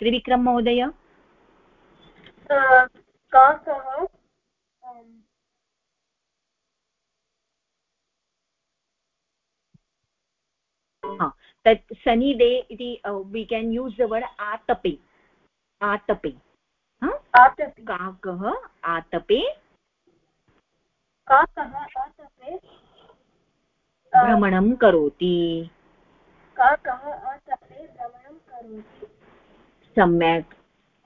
Trivikram महोदय तत् सनी डे इति we can use the word आतपे आतपे काकः आतपे। काकः आतपे। भ्रमणं करोति। काकः आतपे भ्रमणं करोति। सम्यक्।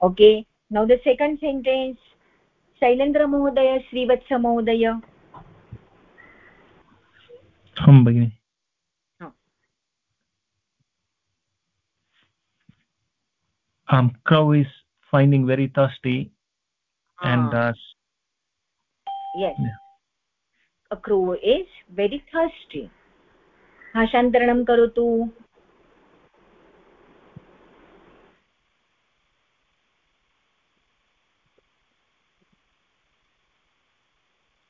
Okay now the second sentence शैलेन्द्रमहोदय श्रीवत्समहोदय आं भगिनि um crow is finding very thirsty and uh, yes Yeah. a crow is very thirsty भाषान्तरणं करोतु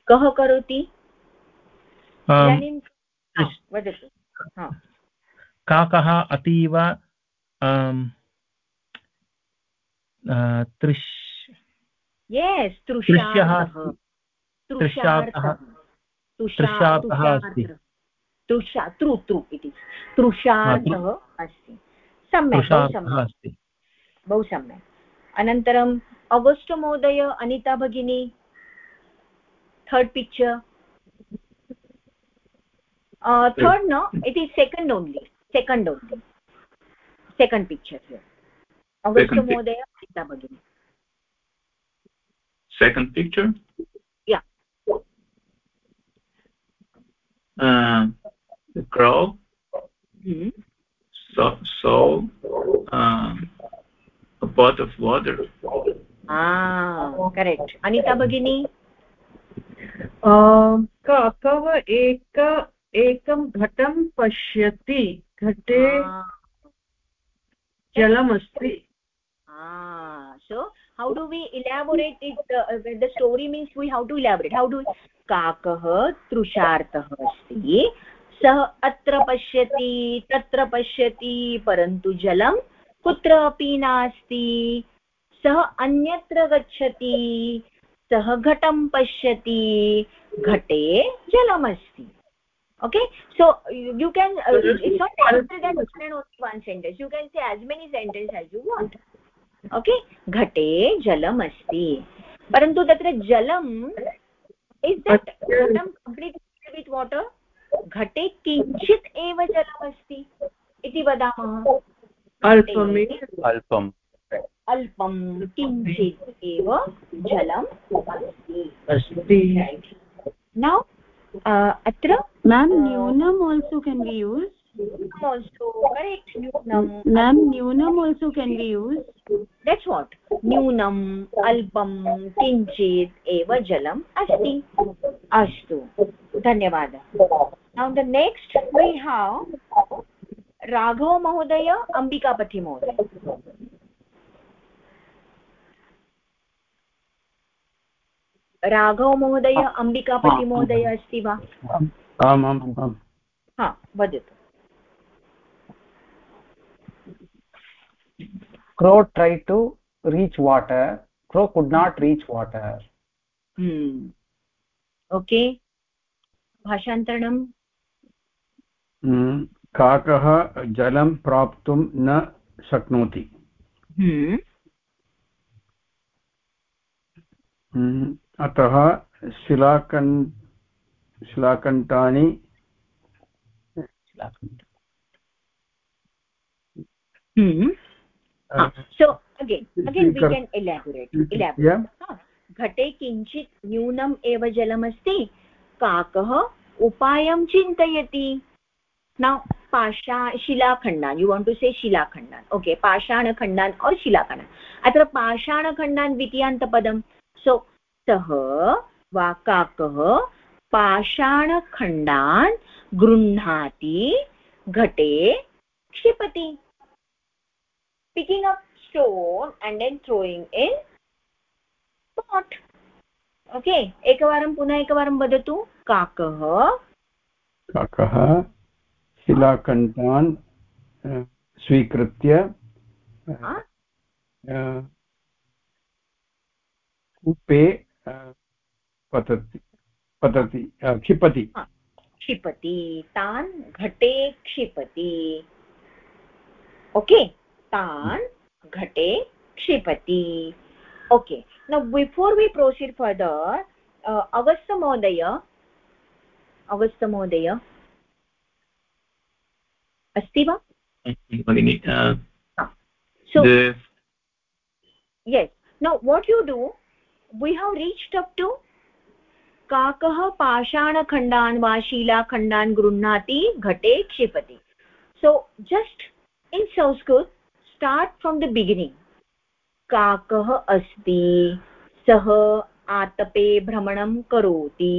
कः करोति um, वदतु हा काकः अतीव um, uh, तृष् येस् तृष्यः अस्ति। तृषा तृ तृ इति। अस्ति। सम्यक् अस्ति। बहु सम्यक्। अनन्तरम् अगस्ट् महोदय अनिता भगिनी। थर्ड् पिक्चर् थर्ड् न is second only second only second picture here August Second pic- महोदय अनिता भगिनी second picture Yeah. uh, the crow Hmm. saw, saw uh, a pot of water correct Anita भगिनी कव एक एकं घटं पश्यति घटे जलमस्ति so how do we elaborate it uh, the story means we how to elaborate how do काकः तृषार्थः अस्ति सः अत्र पश्यति तत्र पश्यति परन्तु जलं कुत्र अपि नास्ति सः अन्यत्र गच्छति सः घटं पश्यति घटे जलमस्ति okay so you, you can uh, it's not necessary that and only one sentence you can say as many sentences as you want okay घटे जलम् अस्ति परन्तु तत्र जलम् is that complete with water घटे किञ्चित् एव जलमस्ति इति वदामः। अल्पम् अल्पं किञ्चित् एव जलम् अस्ति। नौ अत्र ma'am nyunam also can be used also correct न्यूनं ma'am nyunam also can be used. That's what? न्यूनम् अल्पं किञ्चित् एव जलम् अस्ति अस्तु धन्यवादः now the next we have Raghav महोदय अम्बिकापति महोदय राघव महोदय अम्बिकापति महोदय अस्ति वा आम् आम् आम् हा वदतु crow tried to reach water crow could not reach water okay भाषान्तरणं hmm, काकः जलं प्राप्तुं न शक्नोति हम्म, अतः शिलाकन् शिलाकण्ठानि so again again we can elaborate elaborate. घटे किञ्चित् न्यूनम् एव जलमस्ति काकः उपायं चिन्तयति। न Pasha शिलाखण्डान् you want to say शिलाखण्डान् okay पाषाणखण्डान् और् शिलाखण्डान्। अत्र पाषाणखण्डान् द्वितीयान्तपदं। सो सः वा काकः पाषाणखण्डान् गृह्णाति घटे क्षिपति। Picking up stone and then throwing in pot. Okay वदतु काकः काकः शिलाकण्ठान् स्वीकृत्य अ, हा? अ, कूपे पतति पतति क्षिपति क्षिपति तान् घटे क्षिपति ओके तान् घटे क्षिपति। ओके न before we proceed for the महोदय अगस्त महोदय अस्ति वा यस् न what you do we have reached up to काकः पाषाणखण्डान् वा शीलाखण्डान् गृह्णाति घटे क्षिपति so just in Sanskrit start from the beginning काकः अस्ति सः आतपे भ्रमणं करोति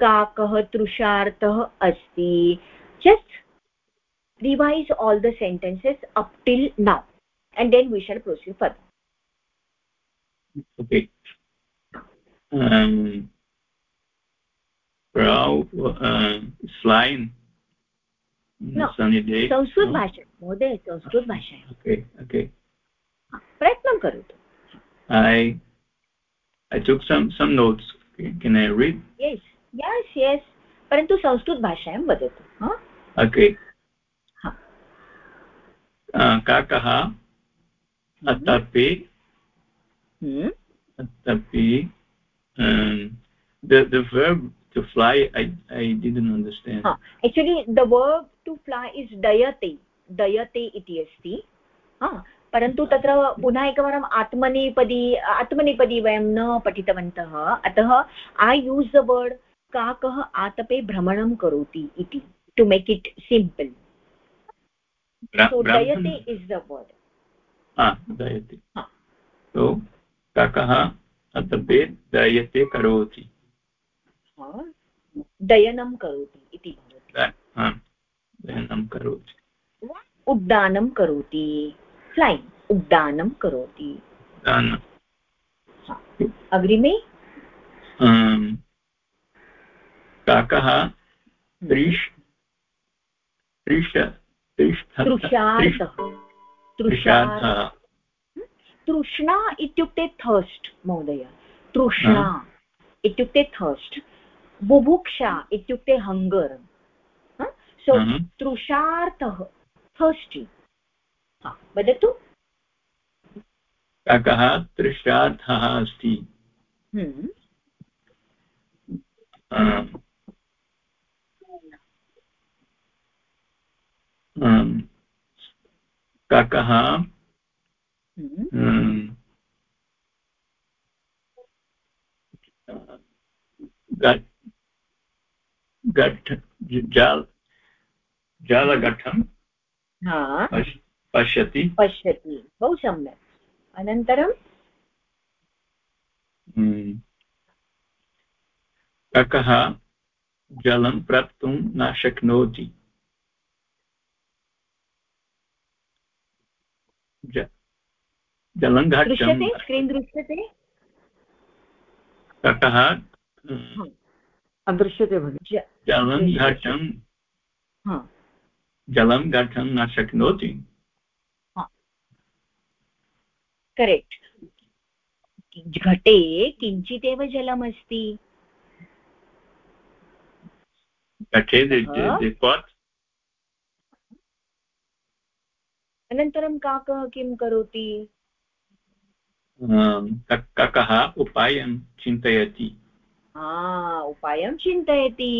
काकः तृषार्थः अस्ति just revise all the sentences up till now and then we shall proceed further okay um, crow uh, flying संस्कृतभाषा महोदय संस्कृतभाषायाम् Okay, okay. प्रयत्नं करोतु I I took some some notes. Okay, Can I read? Yes yes yes परन्तु संस्कृतभाषायां वदतु हा? Okay. हा. Uh, काकः अतपे हम्म, अतपे um, the the verb to fly I I didn't understand. हा actually the verb to fly is डयते डयते इति अस्ति परन्तु तत्र पुनः एकवारम् आत्मनेपदी आत्मनेपदी वयं न पठितवन्तः अतः ऐ यूस् द वर्ड् काकः आतपे भ्रमणं करोति इति to make it simple so डयते is the word दयते. काकः अतपे दयते करोति. दयनं करोति इति भवति द- हा, दयनं करोति. उड्डानं करोति। फ्लैङ्ग् उड्डानं करोति अग्रिमे? um, काकः त्रिष् त्रिष तृषार्थ त्रिषार्थः तृष्णा इत्युक्ते थर्स्ट् महोदय। तृष्णा इत्युक्ते थर्स्ट् बुभुक्षा इत्युक्ते हङ्गर् सो. तृषार्थः थर्स्टि वदतु? काकः त्रिषार्थः अस्ति। हम्म, um, um, काकः? हम्म, um, गट् गट् जाल जालघटं पश्- पश्यति। पश्यति। बहु सम्यक्। अनन्तरं? Hmm. काकः जलं प्राप्तुं न शक्नोति? ज- जलं घटं दृश्यते? स्क्रीन् दृश्यते? काकः hmm, अदृश्यते भगिनि। ज- जलं हा न शक्नोति करेक्ट् घटे किञ्चिदेव जलमस्ति घटे अनन्तरं काकः किं करोति काकः उपायं चिन्तयति उपायं चिन्तयति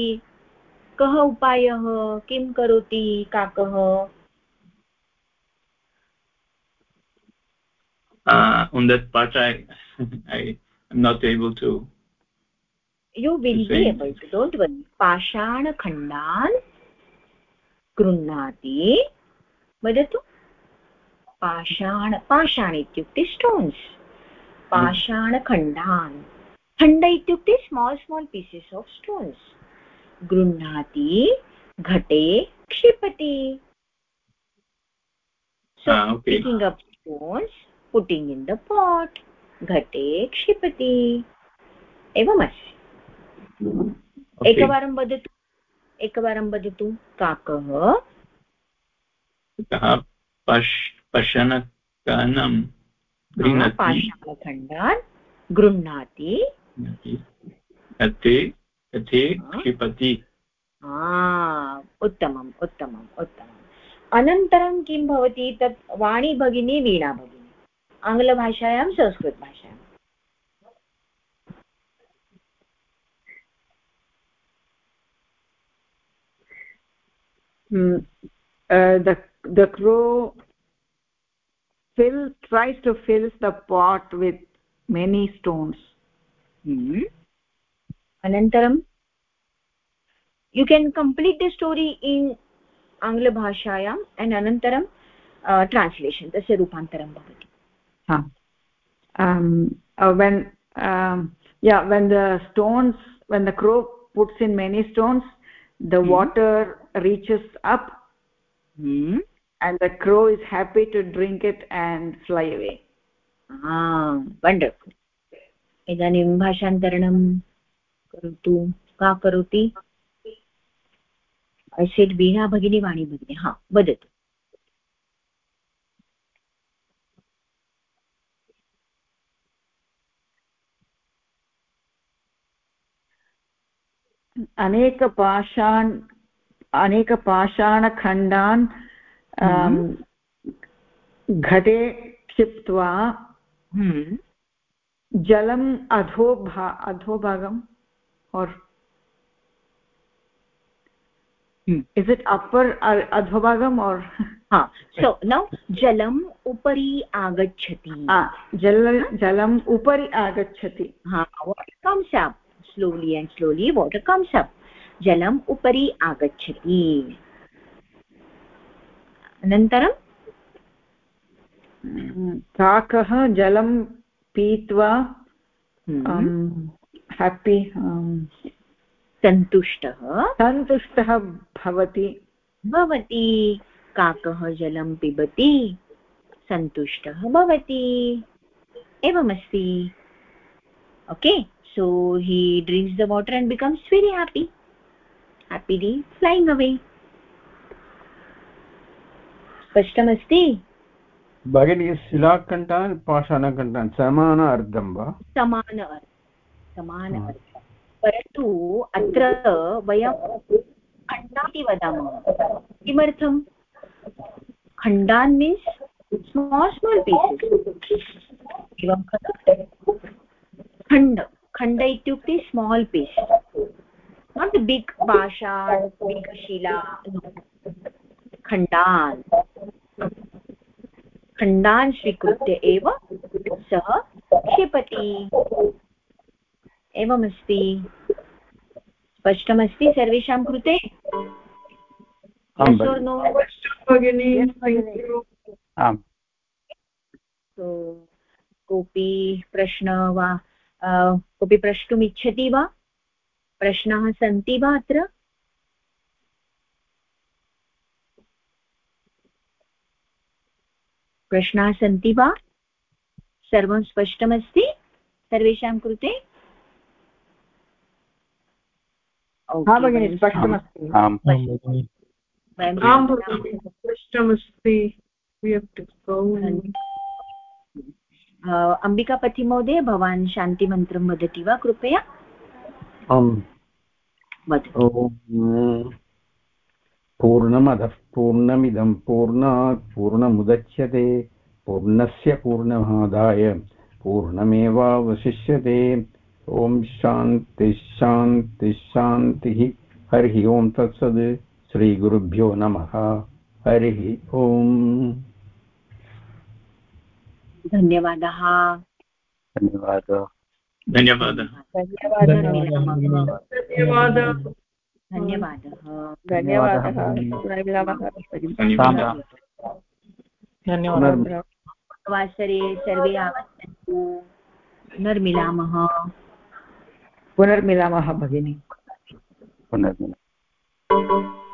कः उपायः? किं करोति? काकः uh, on that part I [laughs] I am not able to you will be Same. Able to don't worry पाषाणखण्डान् गृह्णाति। वदतु? पाषाण पाषाण इत्युक्ते स्टोन्स् पाषाणखण्डान्। खण्ड इत्युक्ते small small pieces of stones गृह्णाति घटे क्षिपति। So Ah, okay. picking up stones putting in the pot घटे क्षिपति। एवमस्ति। Okay. एकवारं वदतु। एकवारं वदतु। काकः? पश् पशनकानं पाषाणखण्डान् गृह्णाति। घटे क्षिपति आ, उत्तमम् उत्तमम् उत्तमम्। अनन्तरं किं भवति तत् वाणी भगिनी वीणा भगिनी? आङ्ग्लभाषायां संस्कृतभाषायां? Mm, uh, the the crow fill tries to fills the pot with many stones. Hmm. अनन्तरं you can complete the story in आङ्ग्लभाषायाम् and अनन्तरं ट्रान्स्लेशन् तस्य रूपान्तरं भवति huh. um, uh, when um, yeah when the stones when the crow puts in many stones the Hmm. water reaches up Hmm. and the crow is happy to drink it and fly away wonderful इदानीं भाषान्तरणं करोतु का करोति ऐ said वीणा भगिनी वाणी भगिनी हा वदतु अनेकपाषाण् अनेकपाषाणखण्डान् हम्म। घटे क्षिप्त्वा हम्म। जलम् अधोभा अधोभागम् और् इस् इट् अप्पर् अधोभागम् और् हा सो नौ जलम् उपरि आगच्छति जल जलम् उपरि आगच्छति हा water comes up slowly and slowly water comes up जलम् उपरि आगच्छति अनन्तरं काकः जलं पीत्वा हेपि सन्तुष्टः सन्तुष्टः भवति। भवति। काकः जलं पिबति। सन्तुष्टः भवति। एवमस्ति। Okay so he drinks the water and becomes very happy. Happily flying away. स्पष्टमस्ति? भगिनी शिलाकण्ठान् पाषाणकण्ठान् समान अर्धं वा? समान समान परन्तु अत्र वयं खण्डा इति वदामः। किमर्थं? खण्डान् मीन्स् स्माल् स्माल् पीसस् एवं खलु? खण्ड। खण्ड इत्युक्ते स्माल् पीस् नाट् बिग् भाषा बिग् शिला खण्डान्। खण्डान् स्वीकृत्य एव सः क्षिपति। एवमस्ति। स्पष्टमस्ति सर्वेषां कृते? कोऽपि प्रश्न वा कोऽपि प्रष्टुम् इच्छति वा? प्रश्नाः सन्ति वा अत्र? प्रश्नाः सन्ति वा? सर्वं स्पष्टमस्ति? सर्वेषां कृते? स्पष्टमस्ति। अम्बिकापति महोदय भवान् शान्तिमन्त्रं वदति वा कृपया? पूर्णमधः पूर्णमिदं पूर्णात् पूर्णमुदच्यते पूर्णस्य पूर्णमादाय पूर्णमेवावशिष्यते। ॐ शान्तिः शान्तिः शान्तिः हरिः ओं तत्सद् श्रीगुरुभ्यो नमः। हरिः ओम्। धन्यवादः। धन्यवादः। धन्यवादः। धन्यवादः। धन्यवादः। धन्यवादः। वासरे सर्वे आगच्छन्तु। पुनर्मिलामः। पुनर्मिलामः भगिनी। पुनर्मिलामः।